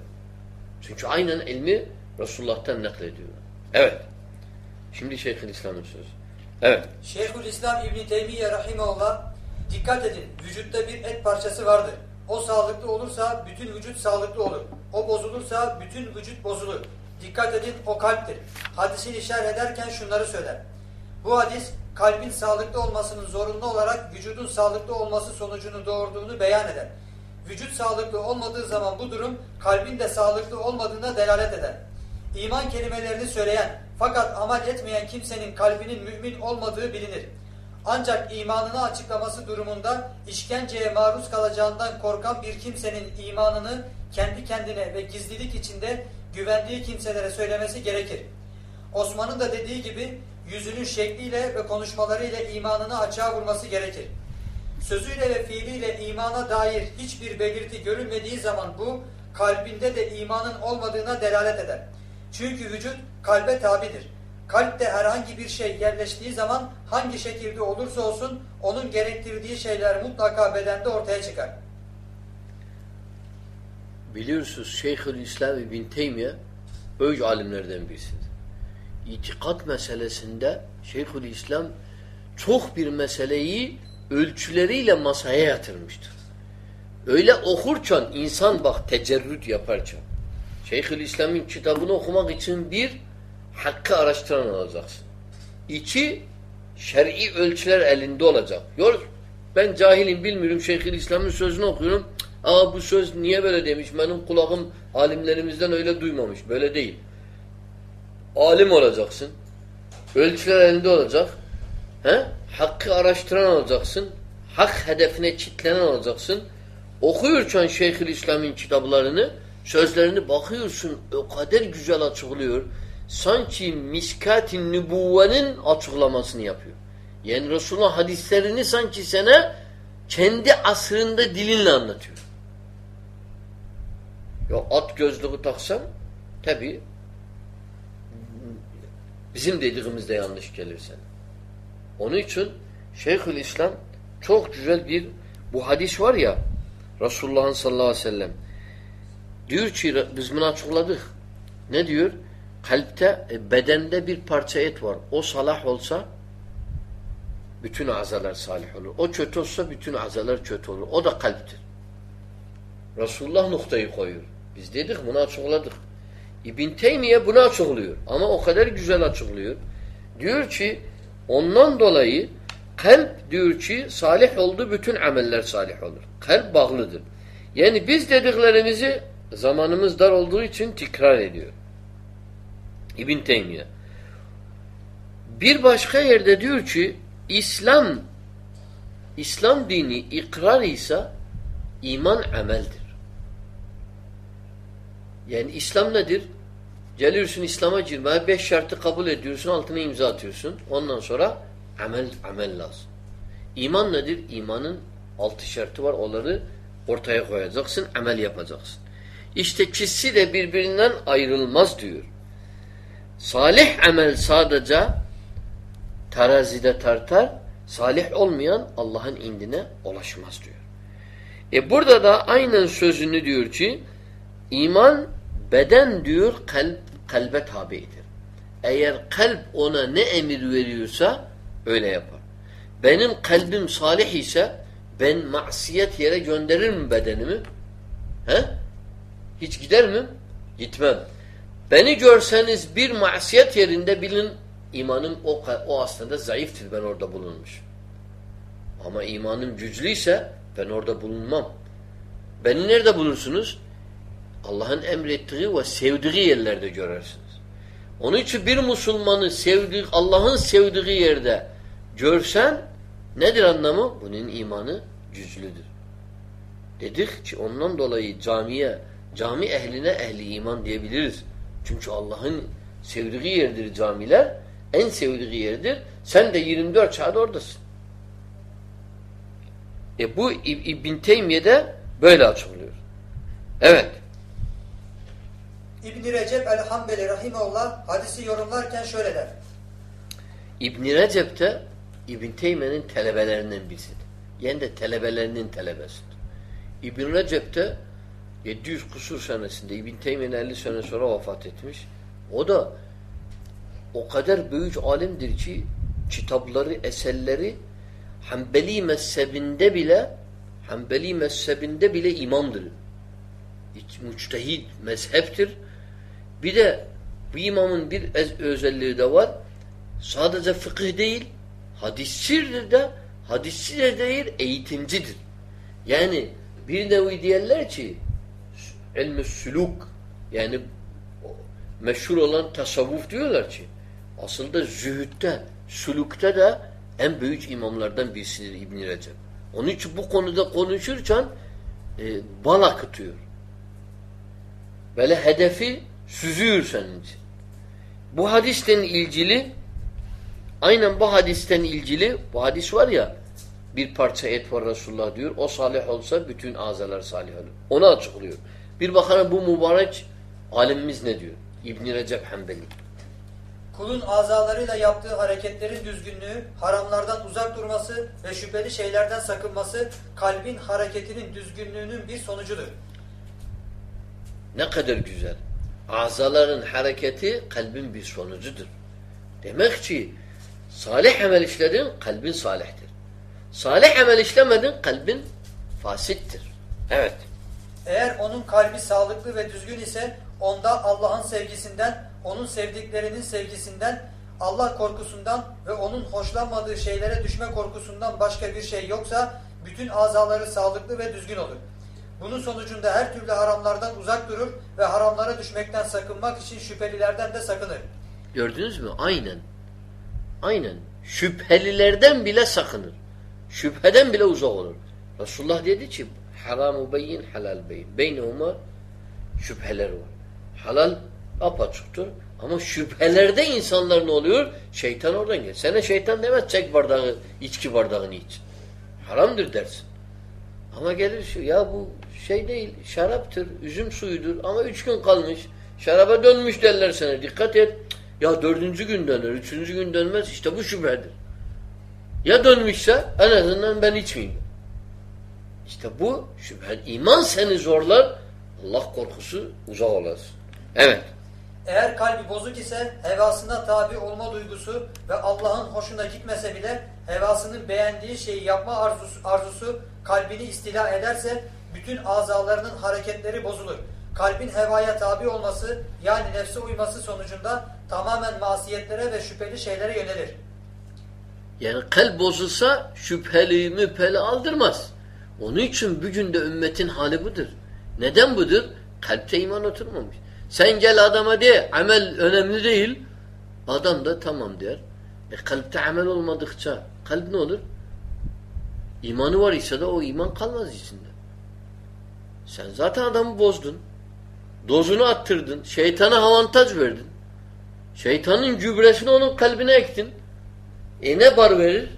Çünkü aynen ilmi Resulullah'tan naklediyorlar. Evet. Şimdi Şeyhülislam'ın sözü. Evet.
Şeyhülislam İbn Teymiye rahimehullah dikkat edin vücutta bir et parçası vardır. O sağlıklı olursa bütün vücut sağlıklı olur. O bozulursa bütün vücut bozulur. Dikkat edin o kalptir. Hadisini şerh ederken şunları söyler. Bu hadis kalbin sağlıklı olmasının zorunlu olarak vücudun sağlıklı olması sonucunu doğurduğunu beyan eder. Vücut sağlıklı olmadığı zaman bu durum kalbin de sağlıklı olmadığına delalet eder. İman kelimelerini söyleyen fakat amel etmeyen kimsenin kalbinin mümin olmadığı bilinir. Ancak imanını açıklaması durumunda işkenceye maruz kalacağından korkan bir kimsenin imanını kendi kendine ve gizlilik içinde güvendiği kimselere söylemesi gerekir. Osman'ın da dediği gibi yüzünün şekliyle ve konuşmalarıyla imanını açığa vurması gerekir. Sözüyle ve fiiliyle imana dair hiçbir belirti görülmediği zaman bu kalbinde de imanın olmadığına delalet eder. Çünkü vücut kalbe tabidir. Kalpte herhangi bir şey yerleştiği zaman hangi şekilde olursa olsun onun gerektirdiği şeyler mutlaka bedende ortaya çıkar.
Biliyorsunuz Şeyhülislam İbn Teymiye büyük alimlerden birisidir. İtikat meselesinde Şeyhülislam çok bir meseleyi ölçüleriyle masaya yatırmıştır. Öyle okurken insan bak tecerrüt yaparken Şeyhülislam'ın kitabını okumak için bir hakkı araştıran olacaksın. İki şer'i ölçüler elinde olacak. Yok ben cahilim bilmiyorum Şeyhülislam'ın sözünü okuyorum. Aa bu söz niye böyle demiş? Benim kulağım alimlerimizden öyle duymamış. Böyle değil. Alim olacaksın. Ölçüler elinde olacak. He? Hakkı araştıran olacaksın. Hak hedefine kitlenen olacaksın. Okuyorsan Şeyhülislam'ın kitaplarını sözlerini bakıyorsun o kadar güzel açıklıyor. Sanki miskatin nübüvvenin açıklamasını yapıyor. Yani Resulullah hadislerini sanki sana kendi asrında dilinle anlatıyor. Ya at gözlüğü taksan tabi bizim dediğimizde yanlış gelir sana. Onun için Şeyhül İslam çok güzel bir bu hadis var ya Resulullah'ın sallallahu aleyhi ve sellem diyor ki biz bunu açıkladık. Ne diyor? Kalpte, e, bedende bir parça et var. O salah olsa bütün azalar salih olur. O kötü olsa bütün azalar kötü olur. O da kalptir. Resulullah noktayı koyuyor. Biz dedik bunu açıkladık. İbn Teymiye bunu açıklıyor. Ama o kadar güzel açıklıyor. Diyor ki ondan dolayı kalp diyor ki salih oldu bütün ameller salih olur. Kalp bağlıdır. Yani biz dediklerimizi zamanımız dar olduğu için tekrar ediyor. İbn Teymiye. Bir başka yerde diyor ki İslam İslam dini ikrar ise iman ameldir. Yani İslam nedir? Geliyorsun İslam'a girmeye beş şartı kabul ediyorsun, altına imza atıyorsun. Ondan sonra amel amel lazım. İman nedir? İmanın altı şartı var. Onları ortaya koyacaksın, amel yapacaksın. İşte ikisi de birbirinden ayrılmaz diyor. Salih amel sadece terazide tartar, salih olmayan Allah'ın indine ulaşmaz diyor. E burada da aynen sözünü diyor ki iman beden diyor kalp, kalbe tabidir. Eğer kalp ona ne emir veriyorsa öyle yapar. Benim kalbim salih ise ben masiyet yere gönderir mi bedenimi? He? Hiç gider mi? Gitmem. Beni görseniz bir masiyet yerinde bilin imanım o, o aslında zayıftır ben orada bulunmuş. Ama imanım güçlüyse ben orada bulunmam. Beni nerede bulursunuz? Allah'ın emrettiği ve sevdiği yerlerde görersiniz. Onun için bir Müslümanı sevdiği, Allah'ın sevdiği yerde görsen nedir anlamı? Bunun imanı güçlüdür. Dedik ki ondan dolayı camiye, cami ehline ehli iman diyebiliriz. Çünkü Allah'ın sevdiği yerdir camiler. En sevdiği yerdir. Sen de 24 saat oradasın. E bu İbn Teymiye'de böyle açıklıyor. Evet.
İbn Recep el-Hambeli rahimehullah hadisi yorumlarken şöyle der.
İbn Recep de İbn Teymiye'nin talebelerinden birisidir. Yani de talebelerinin talebesidir. İbn Recep de 700 kusur senesinde İbn Teymiye'nin 50 sene sonra vefat etmiş. O da o kadar büyük alimdir ki kitapları, eserleri Hanbeli mezhebinde bile Hanbeli mezhebinde bile imamdır. Müçtehid mezheptir. Bir de bu imamın bir özelliği de var. Sadece fıkıh değil, hadisçidir de, hadisçi de değil, eğitimcidir. Yani bir nevi diyorlar ki ilmi süluk yani meşhur olan tasavvuf diyorlar ki aslında zühütte, sülükte de en büyük imamlardan birisidir İbn Recep. Onun için bu konuda konuşurken e, bal akıtıyor. Böyle hedefi süzüyor senin için. Bu hadisten ilgili aynen bu hadisten ilgili bu hadis var ya bir parça et var Resulullah diyor. O salih olsa bütün azalar salih olur. Onu açıklıyor. Bir bakalım bu mübarek alimimiz ne diyor? İbn Recep Hanbeli.
Kulun azalarıyla yaptığı hareketlerin düzgünlüğü, haramlardan uzak durması ve şüpheli şeylerden sakınması kalbin hareketinin düzgünlüğünün bir sonucudur.
Ne kadar güzel. Azaların hareketi kalbin bir sonucudur. Demek ki salih amel işledin, kalbin salihtir. Salih amel işlemedin, kalbin fasittir. Evet.
Eğer onun kalbi sağlıklı ve düzgün ise onda Allah'ın sevgisinden, onun sevdiklerinin sevgisinden, Allah korkusundan ve onun hoşlanmadığı şeylere düşme korkusundan başka bir şey yoksa bütün azaları sağlıklı ve düzgün olur. Bunun sonucunda her türlü haramlardan uzak durur ve haramlara düşmekten sakınmak için şüphelilerden de sakınır.
Gördünüz mü? Aynen. Aynen. Şüphelilerden bile sakınır. Şüpheden bile uzak olur. Resulullah dedi ki haram beyin, halal beyin. Beynehuma şüpheler var. Halal apaçıktır. Ama şüphelerde insanlar ne oluyor? Şeytan oradan geliyor. Sana şeytan demez çek bardağı, içki bardağını iç. Haramdır dersin. Ama gelir şu ya bu şey değil, şaraptır, üzüm suyudur ama üç gün kalmış. Şaraba dönmüş derler sana. Dikkat et. Ya dördüncü gün döner, üçüncü gün dönmez. İşte bu şüphedir. Ya dönmüşse en azından ben içmeyeyim. İşte bu şüphe. İman seni zorlar. Allah korkusu uzak olasın. Evet.
Eğer kalbi bozuk ise hevasına tabi olma duygusu ve Allah'ın hoşuna gitmese bile hevasının beğendiği şeyi yapma arzusu, arzusu kalbini istila ederse bütün azalarının hareketleri bozulur. Kalbin hevaya tabi olması yani nefse uyması sonucunda tamamen masiyetlere ve şüpheli şeylere yönelir.
Yani kalp bozulsa şüpheli müpheli aldırmaz. Onun için bugün de ümmetin hali budur. Neden budur? Kalpte iman oturmamış. Sen gel adama de amel önemli değil. Adam da tamam der. E kalpte amel olmadıkça kalp ne olur? İmanı var ise de o iman kalmaz içinde. Sen zaten adamı bozdun. Dozunu attırdın. Şeytana avantaj verdin. Şeytanın gübresini onun kalbine ektin. E ne bar verir?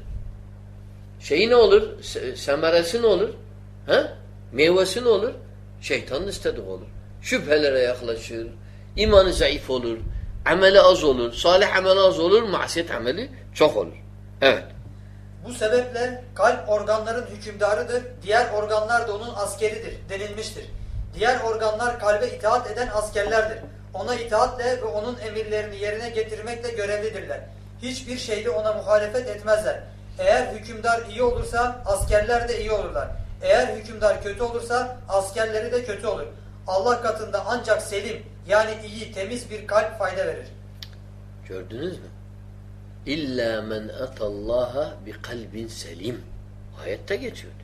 Şeyi ne olur? Se semeresi ne olur? He? Meyvesi ne olur? Şeytanın istediği olur. Şüphelere yaklaşır. imanı zayıf olur. Ameli az olur. Salih ameli az olur. Masiyet ameli çok olur. Evet.
Bu sebeple kalp organların hükümdarıdır. Diğer organlar da onun askeridir denilmiştir. Diğer organlar kalbe itaat eden askerlerdir. Ona itaatle ve onun emirlerini yerine getirmekle görevlidirler. Hiçbir şeyde ona muhalefet etmezler. Eğer hükümdar iyi olursa askerler de iyi olurlar. Eğer hükümdar kötü olursa askerleri de kötü olur. Allah katında ancak selim yani iyi temiz bir kalp fayda verir.
Gördünüz mü? İlla men atallaha bi kalbin selim. Ayette geçiyordu.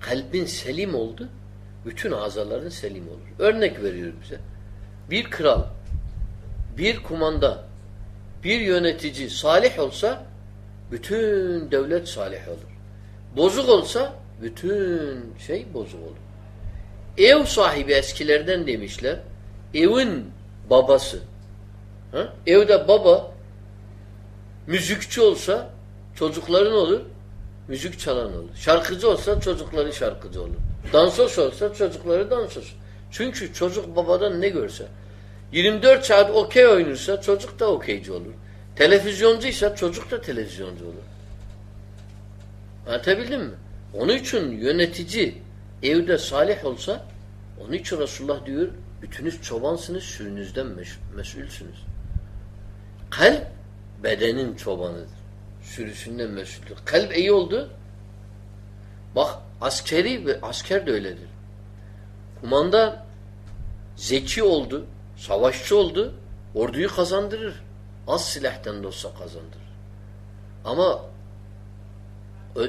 Kalbin selim oldu, bütün azaların selim olur. Örnek veriyor bize. Bir kral, bir kumanda, bir yönetici salih olsa bütün devlet salih olur. Bozuk olsa bütün şey bozuk olur. Ev sahibi eskilerden demişler. Evin babası. Ha? Evde baba müzikçi olsa çocukların olur. Müzik çalan olur. Şarkıcı olsa çocukları şarkıcı olur. Dansöz olsa çocukları dansöz. Çünkü çocuk babadan ne görse 24 saat okey oynarsa çocuk da okeyci olur. Televizyoncuysa çocuk da televizyoncu olur. Anlatabildim mi? Onun için yönetici evde salih olsa onun için Resulullah diyor bütünüz çobansınız, sürünüzden mes mesulsünüz. Kalp bedenin çobanıdır. Sürüsünden mesuldür. Kalp iyi oldu. Bak askeri ve asker de öyledir. Kumanda zeki oldu, savaşçı oldu, orduyu kazandırır. Az silahtan da olsa kazandırır. Ama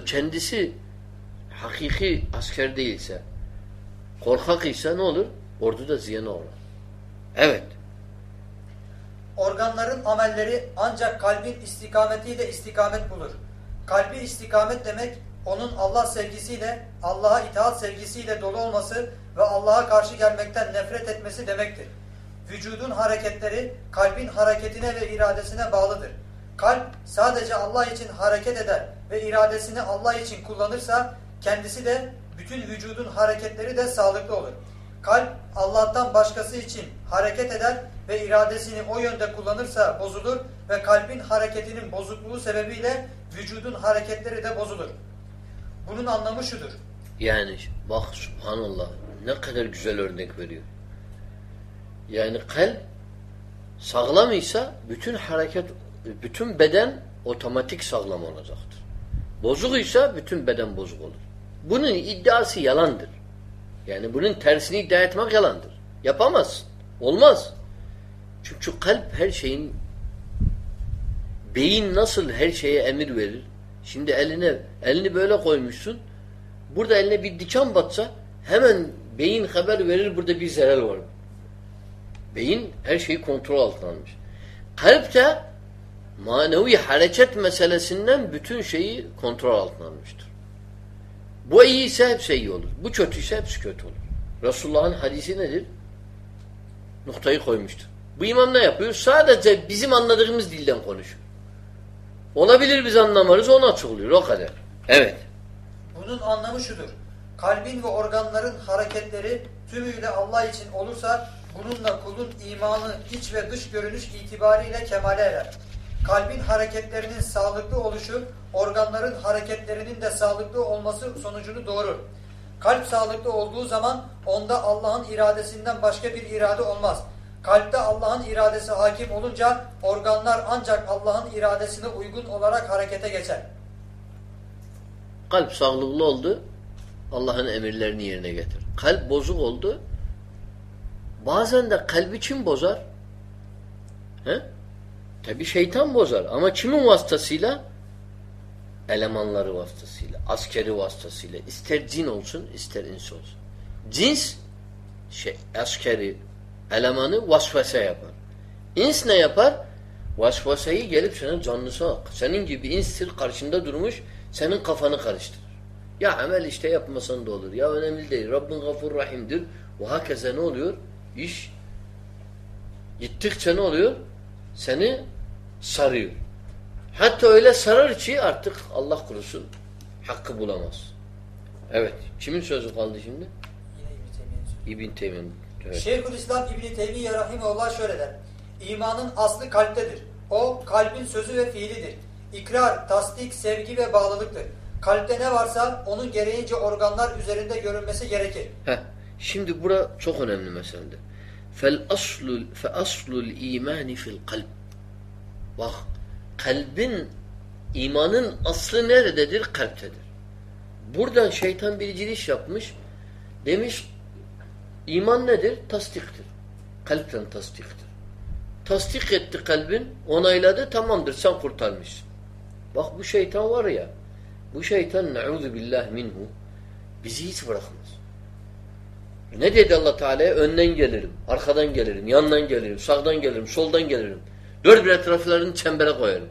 kendisi hakiki asker değilse, korkak ise ne olur? Orduda ziyanı olur. Evet.
Organların amelleri ancak kalbin istikametiyle istikamet bulur. Kalbi istikamet demek onun Allah sevgisiyle, Allah'a itaat sevgisiyle dolu olması ve Allah'a karşı gelmekten nefret etmesi demektir. Vücudun hareketleri kalbin hareketine ve iradesine bağlıdır. Kalp sadece Allah için hareket eder ve iradesini Allah için kullanırsa kendisi de bütün vücudun hareketleri de sağlıklı olur. Kalp Allah'tan başkası için hareket eder ve iradesini o yönde kullanırsa bozulur ve kalbin hareketinin bozukluğu sebebiyle vücudun hareketleri de bozulur. Bunun anlamı şudur.
Yani bak subhanallah ne kadar güzel örnek veriyor. Yani kalp sağlam ise bütün hareket, bütün beden otomatik sağlam olacaktır. Bozuk ise bütün beden bozuk olur. Bunun iddiası yalandır. Yani bunun tersini iddia etmek yalandır. Yapamazsın. Olmaz. Çünkü kalp her şeyin beyin nasıl her şeye emir verir? Şimdi eline elini böyle koymuşsun. Burada eline bir diken batsa hemen beyin haber verir burada bir zarar var. Beyin her şeyi kontrol altına almış. Kalp de manevi hareket meselesinden bütün şeyi kontrol altına almıştır. Bu iyi ise hepsi iyi olur. Bu kötü ise hepsi kötü olur. Resulullah'ın hadisi nedir? Noktayı koymuştur. Bu imam ne yapıyor? Sadece bizim anladığımız dilden konuşuyor. Olabilir biz anlamarız, onu açıklıyor. O kadar. Evet.
Bunun anlamı şudur. Kalbin ve organların hareketleri tümüyle Allah için olursa bununla kulun imanı iç ve dış görünüş itibariyle kemale erer. Kalbin hareketlerinin sağlıklı oluşu organların hareketlerinin de sağlıklı olması sonucunu doğurur. Kalp sağlıklı olduğu zaman onda Allah'ın iradesinden başka bir irade olmaz. Kalpte Allah'ın iradesi hakim olunca organlar ancak Allah'ın iradesine uygun olarak harekete geçer.
Kalp sağlıklı oldu. Allah'ın emirlerini yerine getir. Kalp bozuk oldu. Bazen de kalbi kim bozar? He? Tabi şeytan bozar. Ama kimin vasıtasıyla? Elemanları vasıtasıyla, askeri vasıtasıyla. İster cin olsun, ister ins olsun. Cins, şey, askeri, elemanı vasvese yapar. İns ne yapar? Vasvaseyi gelip senin canlısı Senin gibi instir karşında durmuş, senin kafanı karıştırır. Ya amel işte yapmasan da olur. Ya önemli değil. Rabbin gafur rahimdir. Ve hakeze ne oluyor? İş gittikçe ne oluyor? Seni sarıyor. Hatta öyle sarar ki artık Allah kurusun hakkı bulamaz. Evet. Kimin sözü kaldı şimdi?
İbn Teymiye'nin.
Evet.
Şeyhülislam İbn Teymiye rahimehullah şöyle der. İmanın aslı kalptedir. O kalbin sözü ve fiilidir. İkrar, tasdik, sevgi ve bağlılıktır. Kalpte ne varsa onun gereğince organlar üzerinde görünmesi gerekir.
Heh. Şimdi bura çok önemli meseledir. Aslul imani fil kalp. Bak kalbin imanın aslı nerededir? Kalptedir. Buradan şeytan bir giriş yapmış. Demiş iman nedir? Tasdiktir. Kalpten tasdiktir. Tasdik etti kalbin, onayladı, tamamdır sen kurtarmışsın. Bak bu şeytan var ya, bu şeytan ne'udhu billah minhu bizi hiç bırakmaz. Ne dedi allah Teala'ya? Önden gelirim, arkadan gelirim, yandan gelirim, sağdan gelirim, soldan gelirim. Dört bir etraflarını çembere koyarım.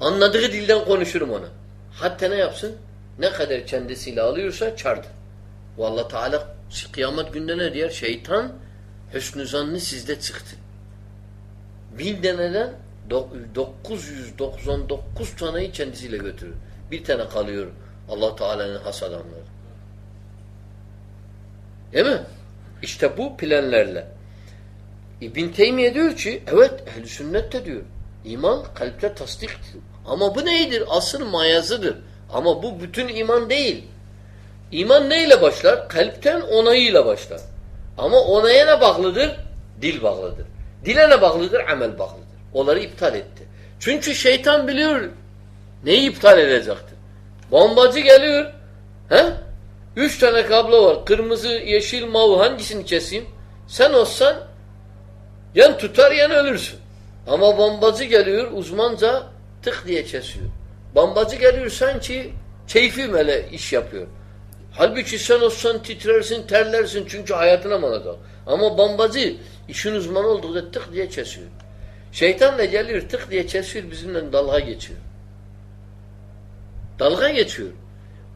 Anladığı dilden konuşurum ona. Hatta ne yapsın? Ne kadar kendisiyle alıyorsa çardır. Bu allah Teala kıyamet günde ne diyor? Şeytan hüsnü zannı sizde çıktı. Bin deneden 999 taneyi kendisiyle götürür. Bir tane kalıyor allah Teala'nın has adamları. Değil mi? İşte bu planlarla. İbn Teymiye diyor ki evet ehl sünnet diyor. İman kalpte tasdiktir. Ama bu neydir? Asıl mayasıdır. Ama bu bütün iman değil. İman neyle başlar? Kalpten onayıyla başlar. Ama onaya ne bağlıdır? Dil bağlıdır. Dile ne bağlıdır? Amel bağlıdır. Onları iptal etti. Çünkü şeytan biliyor neyi iptal edecektir. Bombacı geliyor. He? Üç tane kablo var. Kırmızı, yeşil, mavi hangisini keseyim? Sen olsan yan tutar yan ölürsün. Ama bombacı geliyor uzmanca tık diye kesiyor. Bombacı geliyor sanki keyfi mele iş yapıyor. Halbuki sen olsan titrersin, terlersin çünkü hayatına manada. Ama bombacı işin uzmanı olduğunda tık diye kesiyor. Şeytan da geliyor tık diye kesiyor bizimle dalga geçiyor. Dalga geçiyor.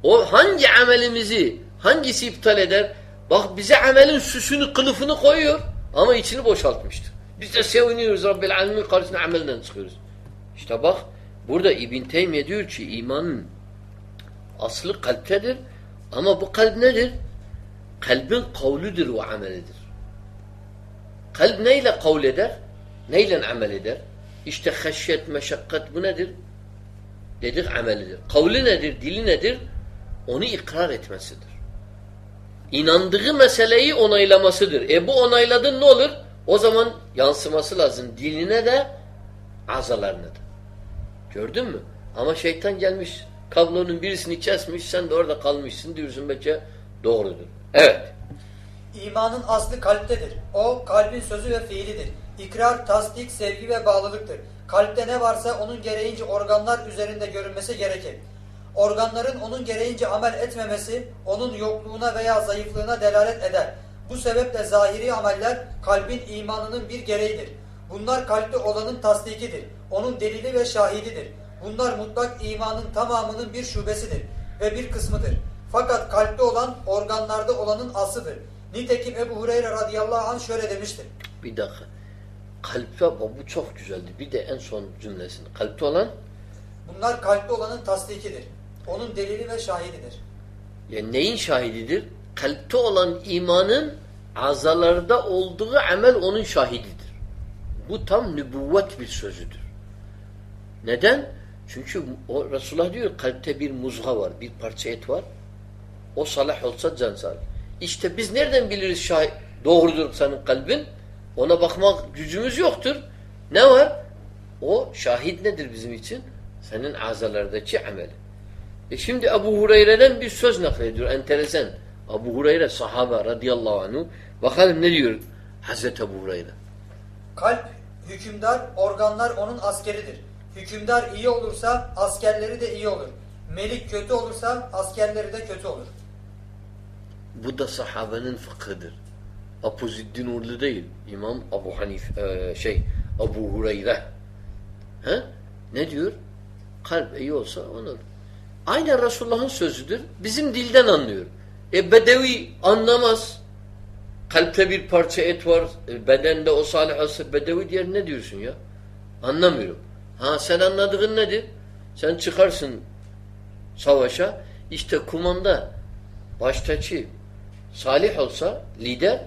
O hangi amelimizi hangisi iptal eder? Bak bize amelin süsünü, kılıfını koyuyor ama içini boşaltmıştır. Biz de seviniyoruz Rabbil Alemin karşısına amelden çıkıyoruz. İşte bak burada İbn Teymiye diyor ki imanın aslı kalptedir ama bu kalp nedir? Kalbin kavludur ve amelidir. Kalp neyle kavl eder? Neyle amel eder? İşte haşyet, meşakkat bu nedir? Dedik amelidir. Kavli nedir? Dili nedir? Onu ikrar etmesidir. İnandığı meseleyi onaylamasıdır. E bu onayladın ne olur? O zaman yansıması lazım. Diline de azalarına da. Gördün mü? Ama şeytan gelmiş kablonun birisini kesmiş sen de orada kalmışsın diyorsun belki doğrudur. Evet.
İmanın aslı kalptedir. O kalbin sözü ve fiilidir. İkrar, tasdik, sevgi ve bağlılıktır. Kalpte ne varsa onun gereğince organlar üzerinde görünmesi gerekir. Organların onun gereğince amel etmemesi onun yokluğuna veya zayıflığına delalet eder. Bu sebeple zahiri ameller kalbin imanının bir gereğidir. Bunlar kalpte olanın tasdikidir. Onun delili ve şahididir. Bunlar mutlak imanın tamamının bir şubesidir ve bir kısmıdır. Fakat kalpte olan organlarda olanın aslıdır. Nitekim Ebu Hureyre radıyallahu anh şöyle demiştir.
Bir dakika. Kalpte bu çok güzeldi. Bir de en son cümlesini. Kalpte olan
Bunlar kalpte olanın tasdikidir. Onun delili ve şahididir.
yani neyin şahididir? Kalpte olan imanın azalarda olduğu amel onun şahididir. Bu tam nübüvvet bir sözüdür. Neden? Çünkü o Resulullah diyor kalpte bir muzga var, bir parça et var. O salah olsa can salih. İşte biz nereden biliriz şahit, doğrudur senin kalbin? Ona bakmak gücümüz yoktur. Ne var? O şahit nedir bizim için? Senin azalardaki ameli. E şimdi Ebu Hureyre'den bir söz naklediyor. Enteresan. Ebu Hureyre sahabe radıyallahu anhu. Bakalım ne diyor Hazreti Ebu Hureyre.
Kalp hükümdar, organlar onun askeridir. Hükümdar iyi olursa askerleri de iyi olur. Melik kötü olursa askerleri de kötü olur.
Bu da sahabenin fıkhıdır. Apuziddin Urlu değil. İmam Abu Hanif e, şey Abu Hureyre. He? Ne diyor? Kalp iyi olsa olur. Aynen Resulullah'ın sözüdür. Bizim dilden anlıyor. E Bedevi anlamaz. Kalpte bir parça et var. E, bedende o salih olsa Bedevi diğer ne diyorsun ya? Anlamıyorum. Ha sen anladığın nedir? Sen çıkarsın savaşa. İşte kumanda baştaçı salih olsa lider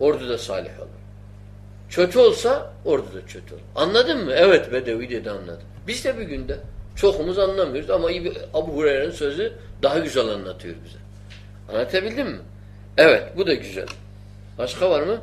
ordu salih olur. Kötü olsa ordu da kötü olur. Anladın mı? Evet Bedevi dedi anladım. Biz de bir günde çokumuz anlamıyoruz ama Abu Hureyre'nin sözü daha güzel anlatıyor bize. Anlatabildim mi? Evet bu da güzel. Başka var mı?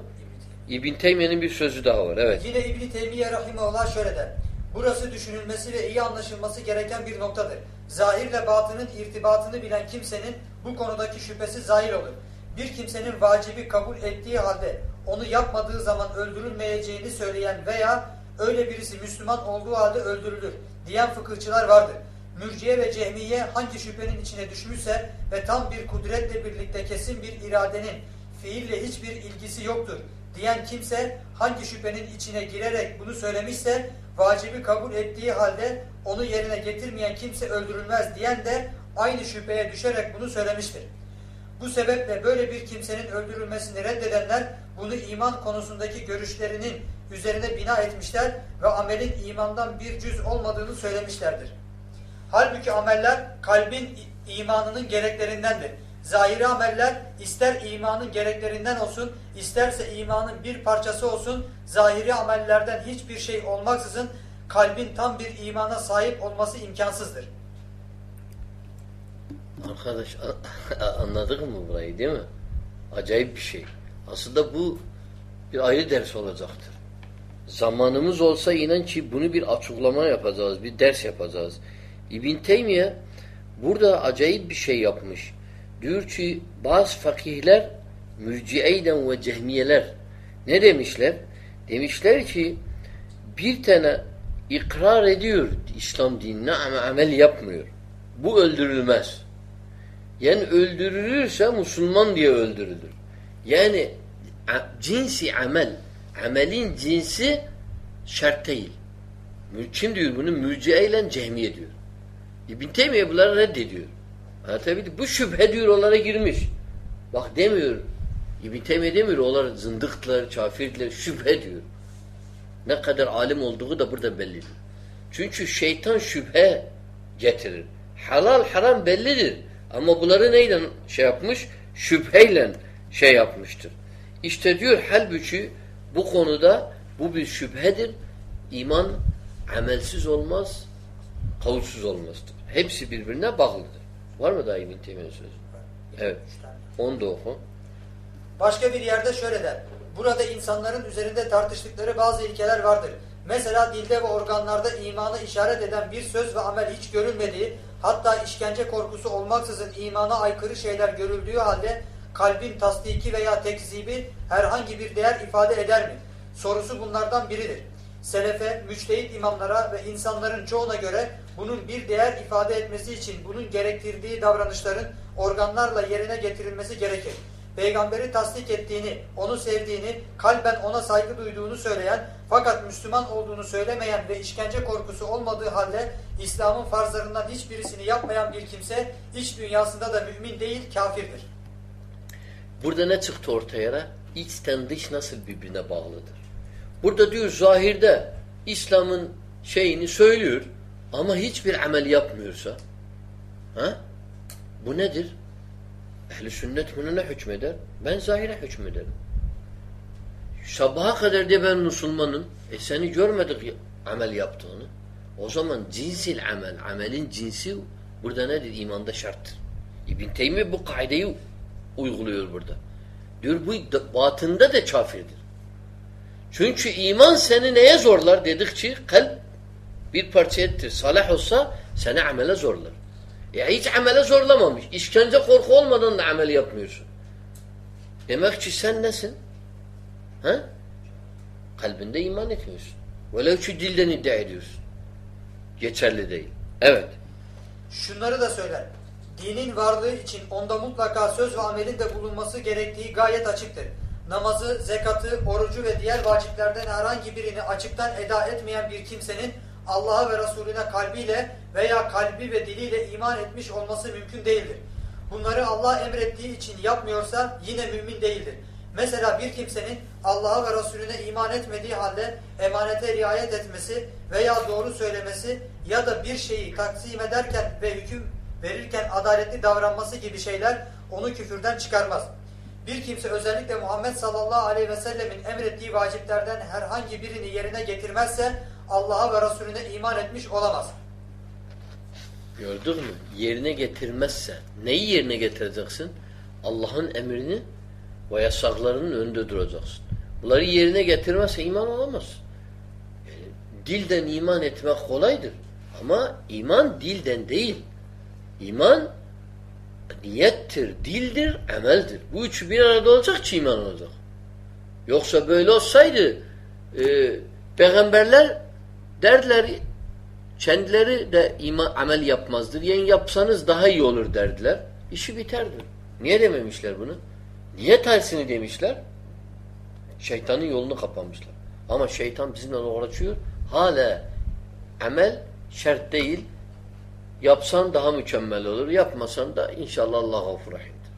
İbn Teymiye'nin bir sözü daha var. Evet.
Yine İbn Teymiye rahimehullah şöyle der. Burası düşünülmesi ve iyi anlaşılması gereken bir noktadır. Zahirle batının irtibatını bilen kimsenin bu konudaki şüphesi zahir olur. Bir kimsenin vacibi kabul ettiği halde onu yapmadığı zaman öldürülmeyeceğini söyleyen veya öyle birisi Müslüman olduğu halde öldürülür diyen fıkıhçılar vardır. Mürciye ve cehmiye hangi şüphenin içine düşmüşse ve tam bir kudretle birlikte kesin bir iradenin fiille hiçbir ilgisi yoktur diyen kimse hangi şüphenin içine girerek bunu söylemişse vacibi kabul ettiği halde onu yerine getirmeyen kimse öldürülmez diyen de aynı şüpheye düşerek bunu söylemiştir. Bu sebeple böyle bir kimsenin öldürülmesini reddedenler bunu iman konusundaki görüşlerinin üzerine bina etmişler ve amelin imandan bir cüz olmadığını söylemişlerdir. Halbuki ameller kalbin imanının gereklerindendir. Zahiri ameller ister imanın gereklerinden olsun, isterse imanın bir parçası olsun, zahiri amellerden hiçbir şey olmaksızın kalbin tam bir imana sahip olması imkansızdır.
Arkadaş anladık mı burayı değil mi? Acayip bir şey. Aslında bu bir ayrı ders olacaktır. Zamanımız olsa inan ki bunu bir açıklama yapacağız, bir ders yapacağız. İbn Teymiye burada acayip bir şey yapmış. Diyor ki bazı fakihler mürciyeyden ve cehmiyeler ne demişler? Demişler ki bir tane ikrar ediyor İslam dinine ama amel yapmıyor. Bu öldürülmez. Yani öldürülürse Müslüman diye öldürülür. Yani cinsi amel, amelin cinsi şart değil. Kim diyor bunu? Mürciye ile cehmiye diyor. İbn Teymiye bunları reddediyor. Anlatabildim. Bu şüphe diyor onlara girmiş. Bak demiyor. İbn Teymiye demiyor. Onlar zındıklar, kafirler. Şüphe diyor. Ne kadar alim olduğu da burada bellidir. Çünkü şeytan şüphe getirir. Halal haram bellidir. Ama bunları neyle şey yapmış? Şüpheyle şey yapmıştır. İşte diyor halbuki bu konuda bu bir şüphedir. İman amelsiz olmaz, kavulsuz olmazdır. Hepsi birbirine bağlıdır. Var mı daha İbn Teymiye'nin sözü? Evet. Onu da oku.
Başka bir yerde şöyle der. Burada insanların üzerinde tartıştıkları bazı ilkeler vardır. Mesela dilde ve organlarda imanı işaret eden bir söz ve amel hiç görülmediği, hatta işkence korkusu olmaksızın imana aykırı şeyler görüldüğü halde kalbin tasdiki veya tekzibi herhangi bir değer ifade eder mi? Sorusu bunlardan biridir. Selefe, müçtehit imamlara ve insanların çoğuna göre bunun bir değer ifade etmesi için bunun gerektirdiği davranışların organlarla yerine getirilmesi gerekir. Peygamberi tasdik ettiğini, onu sevdiğini, kalben ona saygı duyduğunu söyleyen fakat Müslüman olduğunu söylemeyen ve işkence korkusu olmadığı halde İslam'ın farzlarından hiçbirisini yapmayan bir kimse iç dünyasında da mümin değil, kafirdir.
Burada ne çıktı ortaya? İçten dış nasıl birbirine bağlıdır? Burada diyor zahirde İslam'ın şeyini söylüyor ama hiçbir amel yapmıyorsa ha? bu nedir? Ehli sünnet bunu ne hükmeder? Ben zahire hükmederim. Sabaha kadar diye ben Müslümanım. E seni görmedik amel yaptığını. O zaman cinsil amel, amelin cinsi burada nedir? İmanda şarttır. İbn Teymi bu kaideyi uyguluyor burada. Diyor bu batında da kafirdir. Çünkü iman seni neye zorlar dedikçe kalp bir parça ettir. Salih olsa seni amele zorlar. Ya hiç amele zorlamamış. İşkence korku olmadan da amel yapmıyorsun. Demek ki sen nesin? Ha? Kalbinde iman etmiyorsun. Velev ki dilden iddia ediyorsun. Geçerli değil. Evet.
Şunları da söyler. Dinin varlığı için onda mutlaka söz ve amelin de bulunması gerektiği gayet açıktır. Namazı, zekatı, orucu ve diğer vaciplerden herhangi birini açıktan eda etmeyen bir kimsenin Allah'a ve Resulüne kalbiyle veya kalbi ve diliyle iman etmiş olması mümkün değildir. Bunları Allah emrettiği için yapmıyorsa yine mümin değildir. Mesela bir kimsenin Allah'a ve Resulüne iman etmediği halde emanete riayet etmesi veya doğru söylemesi ya da bir şeyi taksim ederken ve hüküm verirken adaletli davranması gibi şeyler onu küfürden çıkarmaz. Bir kimse özellikle Muhammed sallallahu aleyhi ve sellemin emrettiği vaciplerden herhangi birini yerine getirmezse Allah'a ve Resulüne iman etmiş olamaz.
Gördün mü? Yerine getirmezse neyi yerine getireceksin? Allah'ın emrini ve yasaklarının önünde duracaksın. Bunları yerine getirmezse iman olamaz. Yani dilden iman etmek kolaydır. Ama iman dilden değil. İman niyettir, dildir, emeldir. Bu üçü bir arada olacak ki iman olacak. Yoksa böyle olsaydı e, peygamberler derdiler kendileri de iman, amel yapmazdır. Yani yapsanız daha iyi olur derdiler. İşi biterdi. Niye dememişler bunu? Niye tersini demişler? Şeytanın yolunu kapamışlar. Ama şeytan bizimle uğraşıyor. Hala amel şart değil. Yapsan daha mükemmel olur. Yapmasan da inşallah Allah gafur rahimdir.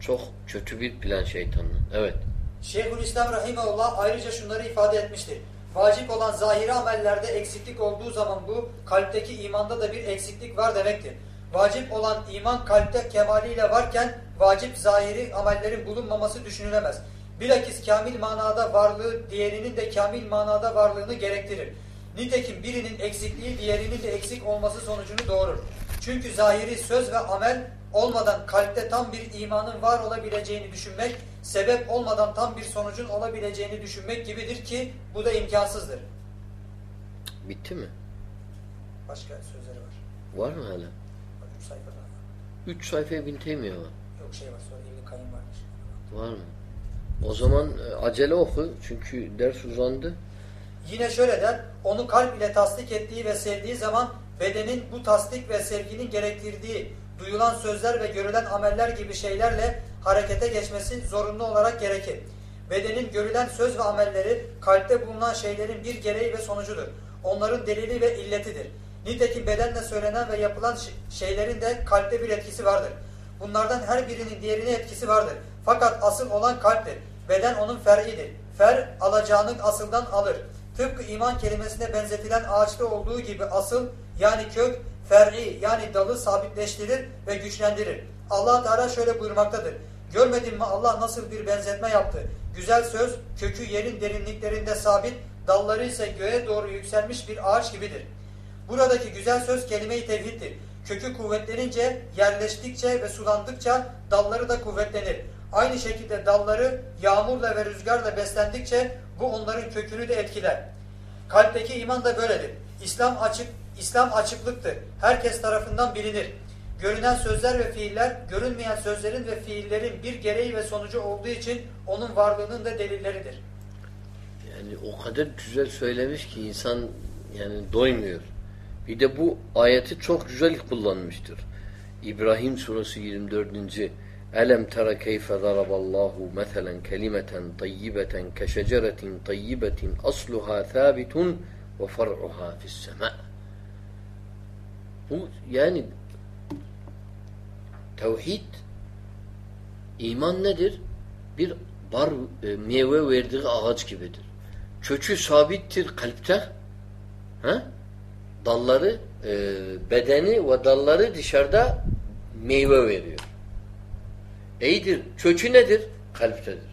Çok kötü bir plan şeytanın. Evet.
Şeyhülislam Rahimahullah ayrıca şunları ifade etmiştir. Vacip olan zahiri amellerde eksiklik olduğu zaman bu kalpteki imanda da bir eksiklik var demektir. Vacip olan iman kalpte kemaliyle varken vacip zahiri amellerin bulunmaması düşünülemez. Bilakis kamil manada varlığı diğerinin de kamil manada varlığını gerektirir. Nitekim birinin eksikliği diğerinin de eksik olması sonucunu doğurur. Çünkü zahiri söz ve amel olmadan kalpte tam bir imanın var olabileceğini düşünmek, sebep olmadan tam bir sonucun olabileceğini düşünmek gibidir ki bu da imkansızdır.
Bitti mi?
Başka sözleri var.
Var mı hala?
Üç sayfada.
Üç sayfaya bin teymiye var.
Yok şey var sonra İbn Kayyım varmış.
Var mı? O zaman e, acele oku. Çünkü ders uzandı.
Yine şöyle der, onu kalp ile tasdik ettiği ve sevdiği zaman bedenin bu tasdik ve sevginin gerektirdiği duyulan sözler ve görülen ameller gibi şeylerle harekete geçmesi zorunlu olarak gerekir. Bedenin görülen söz ve amelleri kalpte bulunan şeylerin bir gereği ve sonucudur. Onların delili ve illetidir. Nitekim bedenle söylenen ve yapılan şeylerin de kalpte bir etkisi vardır. Bunlardan her birinin diğerine etkisi vardır. Fakat asıl olan kalptir. Beden onun fer'idir. Fer alacağını asıldan alır. Tıpkı iman kelimesine benzetilen ağaçta olduğu gibi asıl yani kök fer'i yani dalı sabitleştirir ve güçlendirir. Allah Teala şöyle buyurmaktadır. Görmedin mi Allah nasıl bir benzetme yaptı? Güzel söz kökü yerin derinliklerinde sabit, dalları ise göğe doğru yükselmiş bir ağaç gibidir. Buradaki güzel söz kelime-i tevhiddir. Kökü kuvvetlenince, yerleştikçe ve sulandıkça dalları da kuvvetlenir. Aynı şekilde dalları yağmurla ve rüzgarla beslendikçe bu onların kökünü de etkiler. Kalpteki iman da böyledir. İslam açık, İslam açıklıktır. Herkes tarafından bilinir. Görünen sözler ve fiiller, görünmeyen sözlerin ve fiillerin bir gereği ve sonucu olduğu için onun varlığının da delilleridir.
Yani o kadar güzel söylemiş ki insan yani doymuyor. Bir de bu ayeti çok güzel kullanmıştır. İbrahim suresi 24. Elem tera keyfe daraballahu meselen kelimeten tayyibeten keşeceretin tayyibetin asluha thabitun ve far'uha fissema. Bu yani tevhid iman nedir? Bir bar e, meyve verdiği ağaç gibidir. Kökü sabittir kalpte. Ha? Dalları e, bedeni ve dalları dışarıda meyve veriyor. İyidir. Kökü nedir? Kalptedir.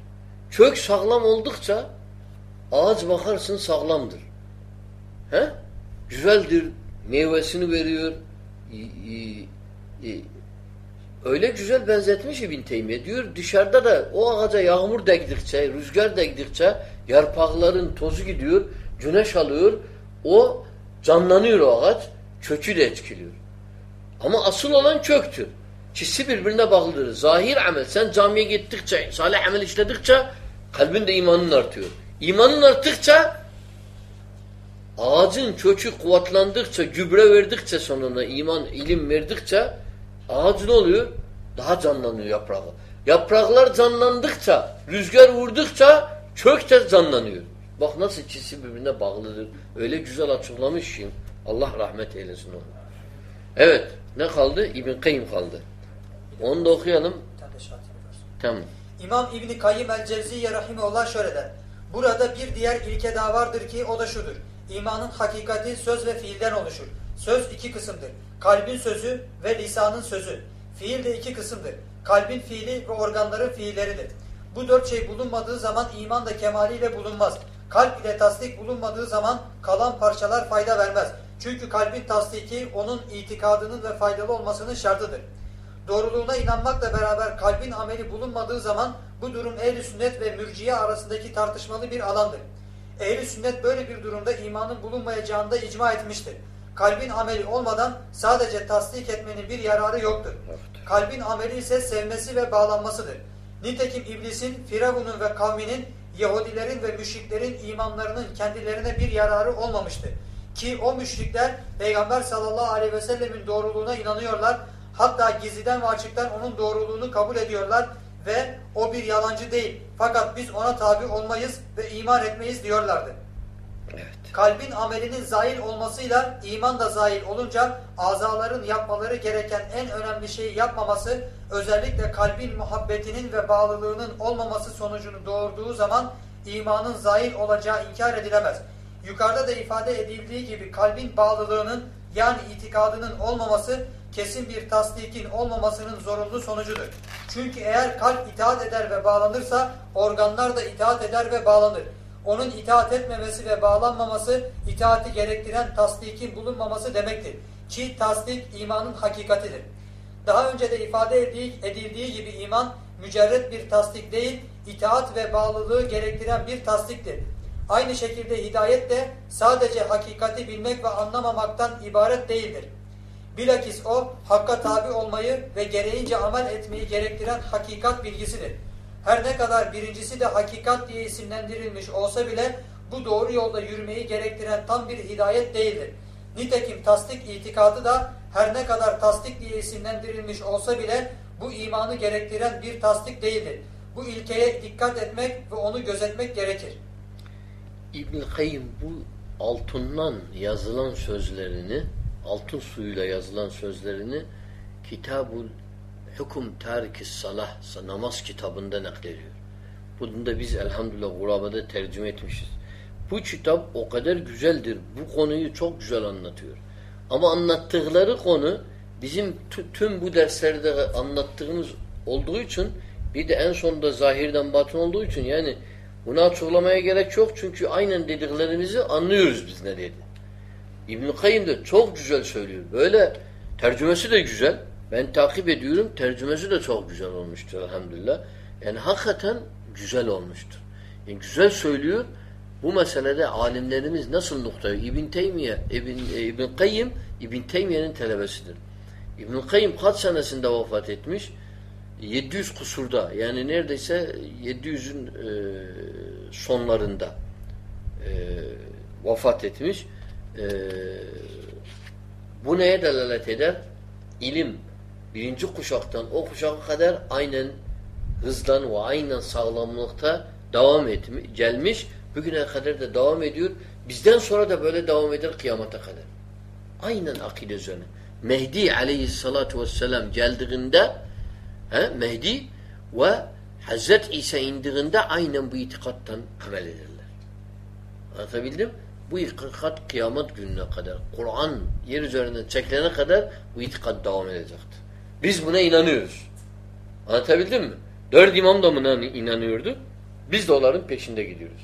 Kök sağlam oldukça ağaç bakarsın sağlamdır. He? Güzeldir. Meyvesini veriyor. Öyle güzel benzetmiş İbn Teymiye. Diyor dışarıda da o ağaca yağmur değdikçe, rüzgar değdikçe yarpakların tozu gidiyor, güneş alıyor. O canlanıyor o ağaç. Kökü de etkiliyor. Ama asıl olan köktür. İkisi birbirine bağlıdır. Zahir amel. Sen camiye gittikçe, salih amel işledikçe kalbin de imanın artıyor. İmanın arttıkça ağacın kökü kuvvetlendirse, gübre verdikçe sonuna iman, ilim verdikçe ağaç ne oluyor? Daha canlanıyor yaprağı. Yapraklar canlandıkça, rüzgar vurdukça kök canlanıyor. Bak nasıl ikisi birbirine bağlıdır. Öyle güzel açıklamış ki Allah rahmet eylesin onu. Evet. Ne kaldı? İbn Kayyim kaldı. Onu da okuyalım. Tamam.
İmam İbni Kayyim el-Cevziye Rahimullah şöyle der. Burada bir diğer ilke daha vardır ki o da şudur. İmanın hakikati söz ve fiilden oluşur. Söz iki kısımdır. Kalbin sözü ve lisanın sözü. Fiil de iki kısımdır. Kalbin fiili ve organların fiilleridir. Bu dört şey bulunmadığı zaman iman da kemaliyle bulunmaz. Kalp ile tasdik bulunmadığı zaman kalan parçalar fayda vermez. Çünkü kalbin tasdiki onun itikadının ve faydalı olmasının şartıdır. Doğruluğuna inanmakla beraber kalbin ameli bulunmadığı zaman bu durum ehl sünnet ve mürciye arasındaki tartışmalı bir alandır. ehl sünnet böyle bir durumda imanın bulunmayacağında icma etmiştir. Kalbin ameli olmadan sadece tasdik etmenin bir yararı yoktur. Kalbin ameli ise sevmesi ve bağlanmasıdır. Nitekim iblisin, Firavun'un ve kavminin, Yahudilerin ve müşriklerin imanlarının kendilerine bir yararı olmamıştır. Ki o müşrikler Peygamber sallallahu aleyhi ve sellemin doğruluğuna inanıyorlar. Hatta gizliden ve açıktan onun doğruluğunu kabul ediyorlar ve o bir yalancı değil. Fakat biz ona tabi olmayız ve iman etmeyiz diyorlardı.
Evet.
Kalbin amelinin zahil olmasıyla iman da zahil olunca azaların yapmaları gereken en önemli şeyi yapmaması özellikle kalbin muhabbetinin ve bağlılığının olmaması sonucunu doğurduğu zaman imanın zahil olacağı inkar edilemez. Yukarıda da ifade edildiği gibi kalbin bağlılığının yani itikadının olmaması kesin bir tasdikin olmamasının zorunlu sonucudur. Çünkü eğer kalp itaat eder ve bağlanırsa organlar da itaat eder ve bağlanır. Onun itaat etmemesi ve bağlanmaması itaati gerektiren tasdikin bulunmaması demektir. Ki tasdik imanın hakikatidir. Daha önce de ifade edildiği gibi iman mücerret bir tasdik değil, itaat ve bağlılığı gerektiren bir tasdiktir. Aynı şekilde hidayet de sadece hakikati bilmek ve anlamamaktan ibaret değildir. Bilakis o hakka tabi olmayı ve gereğince amel etmeyi gerektiren hakikat bilgisidir. Her ne kadar birincisi de hakikat diye isimlendirilmiş olsa bile bu doğru yolda yürümeyi gerektiren tam bir hidayet değildir. Nitekim tasdik itikadı da her ne kadar tasdik diye isimlendirilmiş olsa bile bu imanı gerektiren bir tasdik değildir. Bu ilkeye dikkat etmek ve onu gözetmek gerekir.
İbn Kayyim bu altından yazılan sözlerini, altın suyuyla yazılan sözlerini Kitabul Hukum Tarikis Salah namaz kitabında naklediyor. Bunu da biz elhamdülillah Guraba'da tercüme etmişiz. Bu kitap o kadar güzeldir. Bu konuyu çok güzel anlatıyor. Ama anlattıkları konu bizim tüm bu derslerde anlattığımız olduğu için bir de en sonunda zahirden batın olduğu için yani bunu açıklamaya gerek yok çünkü aynen dediklerimizi anlıyoruz biz ne dedi. İbn-i Kayyim de çok güzel söylüyor. Böyle tercümesi de güzel. Ben takip ediyorum. Tercümesi de çok güzel olmuştur elhamdülillah. Yani hakikaten güzel olmuştur. Yani güzel söylüyor. Bu meselede alimlerimiz nasıl noktayı? İbn Teymiye, İbn, e, İbn Kayyim İbn Teymiye'nin talebesidir. İbn Kayyim kaç senesinde vefat etmiş? 700 kusurda. Yani neredeyse 700'ün e, sonlarında e, vefat etmiş. E, bu neye delalet eder? İlim birinci kuşaktan o kuşağa kadar aynen hızdan ve aynen sağlamlıkta devam etmiş, gelmiş. Bugüne kadar da devam ediyor. Bizden sonra da böyle devam eder kıyamata kadar. Aynen akide üzerine. Mehdi aleyhissalatu vesselam geldiğinde he, Mehdi ve Hazret İsa indiğinde aynen bu itikattan amel ederler. Anlatabildim? Bu itikat kıyamet gününe kadar, Kur'an yer üzerinden çekilene kadar bu itikat devam edecektir. Biz buna inanıyoruz. Anlatabildim mi? Dört imam da buna inanıyordu. Biz de onların peşinde gidiyoruz.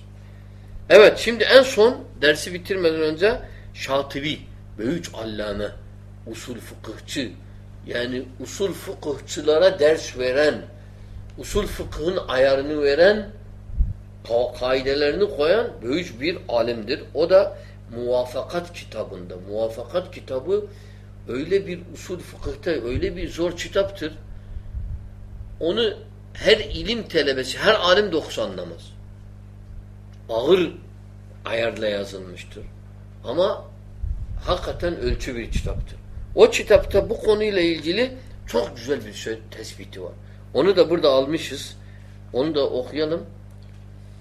Evet şimdi en son dersi bitirmeden önce Şatibi, büyük allame, usul fıkıhçı, yani usul fıkıhçılara ders veren, usul fıkhın ayarını veren, kaidelerini koyan büyük bir alimdir. O da Muvafakat kitabında. Muvafakat kitabı öyle bir usul fıkıhta öyle bir zor kitaptır. Onu her ilim talebesi, her alim de okusa anlamaz. Ağır ayarla yazılmıştır. Ama hakikaten ölçü bir kitaptır. O kitapta bu konuyla ilgili çok güzel bir şey tespiti var. Onu da burada almışız. Onu da okuyalım.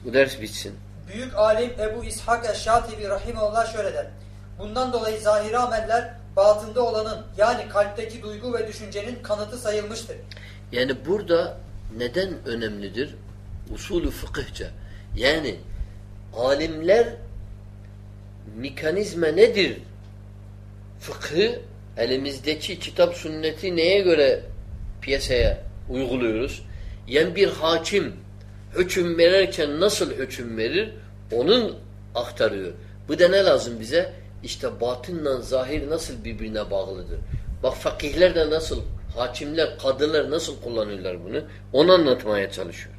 Bu ders bitsin.
Büyük alim Ebu İshak Eşşatibi Rahimullah şöyle der. Bundan dolayı zahiri ameller batında olanın yani kalpteki duygu ve düşüncenin kanıtı sayılmıştır.
Yani burada neden önemlidir? Usulü fıkıhça. Yani alimler mekanizma nedir? Fıkhı elimizdeki kitap sünneti neye göre piyasaya uyguluyoruz? Yani bir hakim hüküm verirken nasıl hüküm verir? Onun aktarıyor. Bu da ne lazım bize? İşte batınla zahir nasıl birbirine bağlıdır? Bak fakihler de nasıl, hakimler, kadılar nasıl kullanıyorlar bunu? Onu anlatmaya çalışıyor.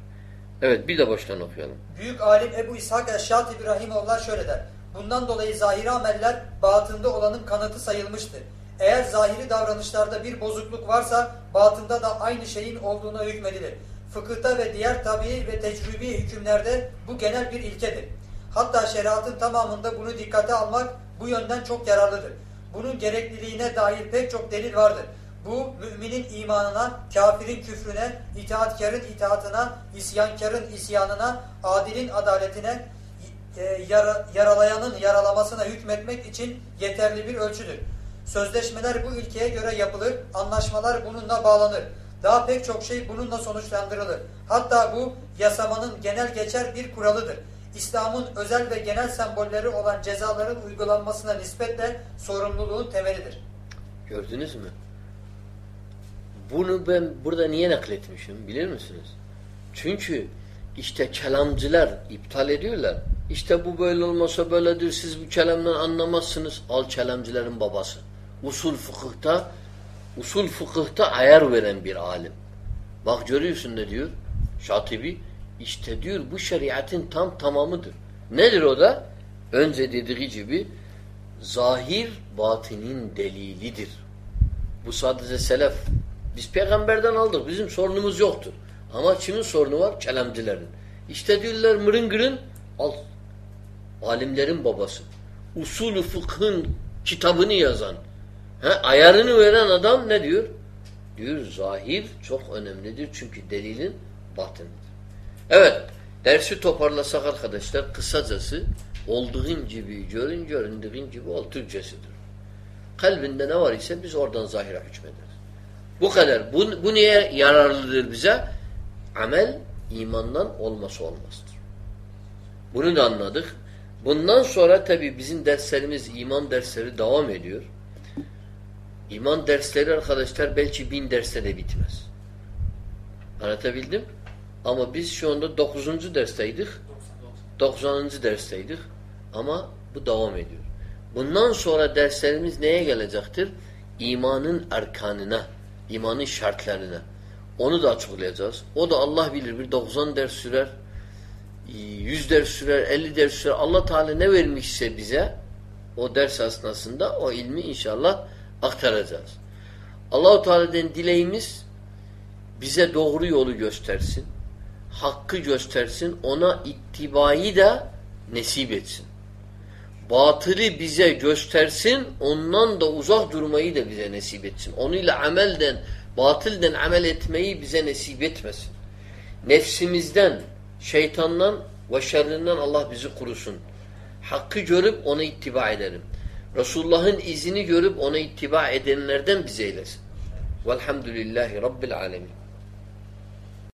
Evet bir de baştan okuyalım.
Büyük alim Ebu İshak Eşşatibi Rahimullah şöyle der. Bundan dolayı zahiri ameller batında olanın kanıtı sayılmıştır. Eğer zahiri davranışlarda bir bozukluk varsa batında da aynı şeyin olduğuna hükmedilir. Fıkıhta ve diğer tabii ve tecrübi hükümlerde bu genel bir ilkedir. Hatta şeriatın tamamında bunu dikkate almak bu yönden çok yararlıdır. Bunun gerekliliğine dair pek çok delil vardır. Bu müminin imanına, kafirin küfrüne, itaatkarın itaatına, isyankarın isyanına, adilin adaletine, e, yara, yaralayanın yaralamasına hükmetmek için yeterli bir ölçüdür. Sözleşmeler bu ilkeye göre yapılır, anlaşmalar bununla bağlanır. Daha pek çok şey bununla sonuçlandırılır. Hatta bu yasamanın genel geçer bir kuralıdır. İslam'ın özel ve genel sembolleri olan cezaların uygulanmasına nispetle sorumluluğun temelidir.
Gördünüz mü? Bunu ben burada niye nakletmişim bilir misiniz? Çünkü işte kelamcılar iptal ediyorlar. İşte bu böyle olmasa böyledir. Siz bu kelamdan anlamazsınız. Al kelamcıların babası. Usul fıkıhta usul fıkıhta ayar veren bir alim. Bak görüyorsun ne diyor? Şatibi işte diyor bu şeriatın tam tamamıdır. Nedir o da? Önce dediği gibi zahir batinin delilidir. Bu sadece selef. Biz peygamberden aldık. Bizim sorunumuz yoktur. Ama kimin sorunu var? Kelamcıların. İşte diyorlar mırın al. Alimlerin babası. Usulü fıkhın kitabını yazan. He, ayarını veren adam ne diyor? Diyor zahir çok önemlidir. Çünkü delilin batınıdır. Evet. Dersi toparlasak arkadaşlar kısacası olduğun gibi görün göründüğün gibi ol Türkçesidir. Kalbinde ne var ise biz oradan zahire hükmederiz. Bu kadar. Bu, bu niye yararlıdır bize? Amel imandan olması olmazdır. Bunu da anladık. Bundan sonra tabi bizim derslerimiz iman dersleri devam ediyor. İman dersleri arkadaşlar belki bin derste de bitmez. Anlatabildim? Ama biz şu anda dokuzuncu dersteydik. Doksanıncı dersteydik. Ama bu devam ediyor. Bundan sonra derslerimiz neye gelecektir? İmanın erkanına, imanın şartlarına. Onu da açıklayacağız. O da Allah bilir bir 90 ders sürer, 100 ders sürer, 50 ders sürer. Allah Teala ne vermişse bize o ders esnasında o ilmi inşallah aktaracağız. Allahu Teala'dan dileğimiz bize doğru yolu göstersin. Hakkı göstersin. Ona ittibayı da nesip etsin. Batılı bize göstersin. Ondan da uzak durmayı da bize nesip etsin. Onunla amelden, batılden amel etmeyi bize nesip etmesin. Nefsimizden, şeytandan ve şerrinden Allah bizi kurusun. Hakkı görüp ona ittiba edelim. Resulullah'ın izini görüp ona ittiba edenlerden bize eylesin. Velhamdülillahi Rabbil alemin.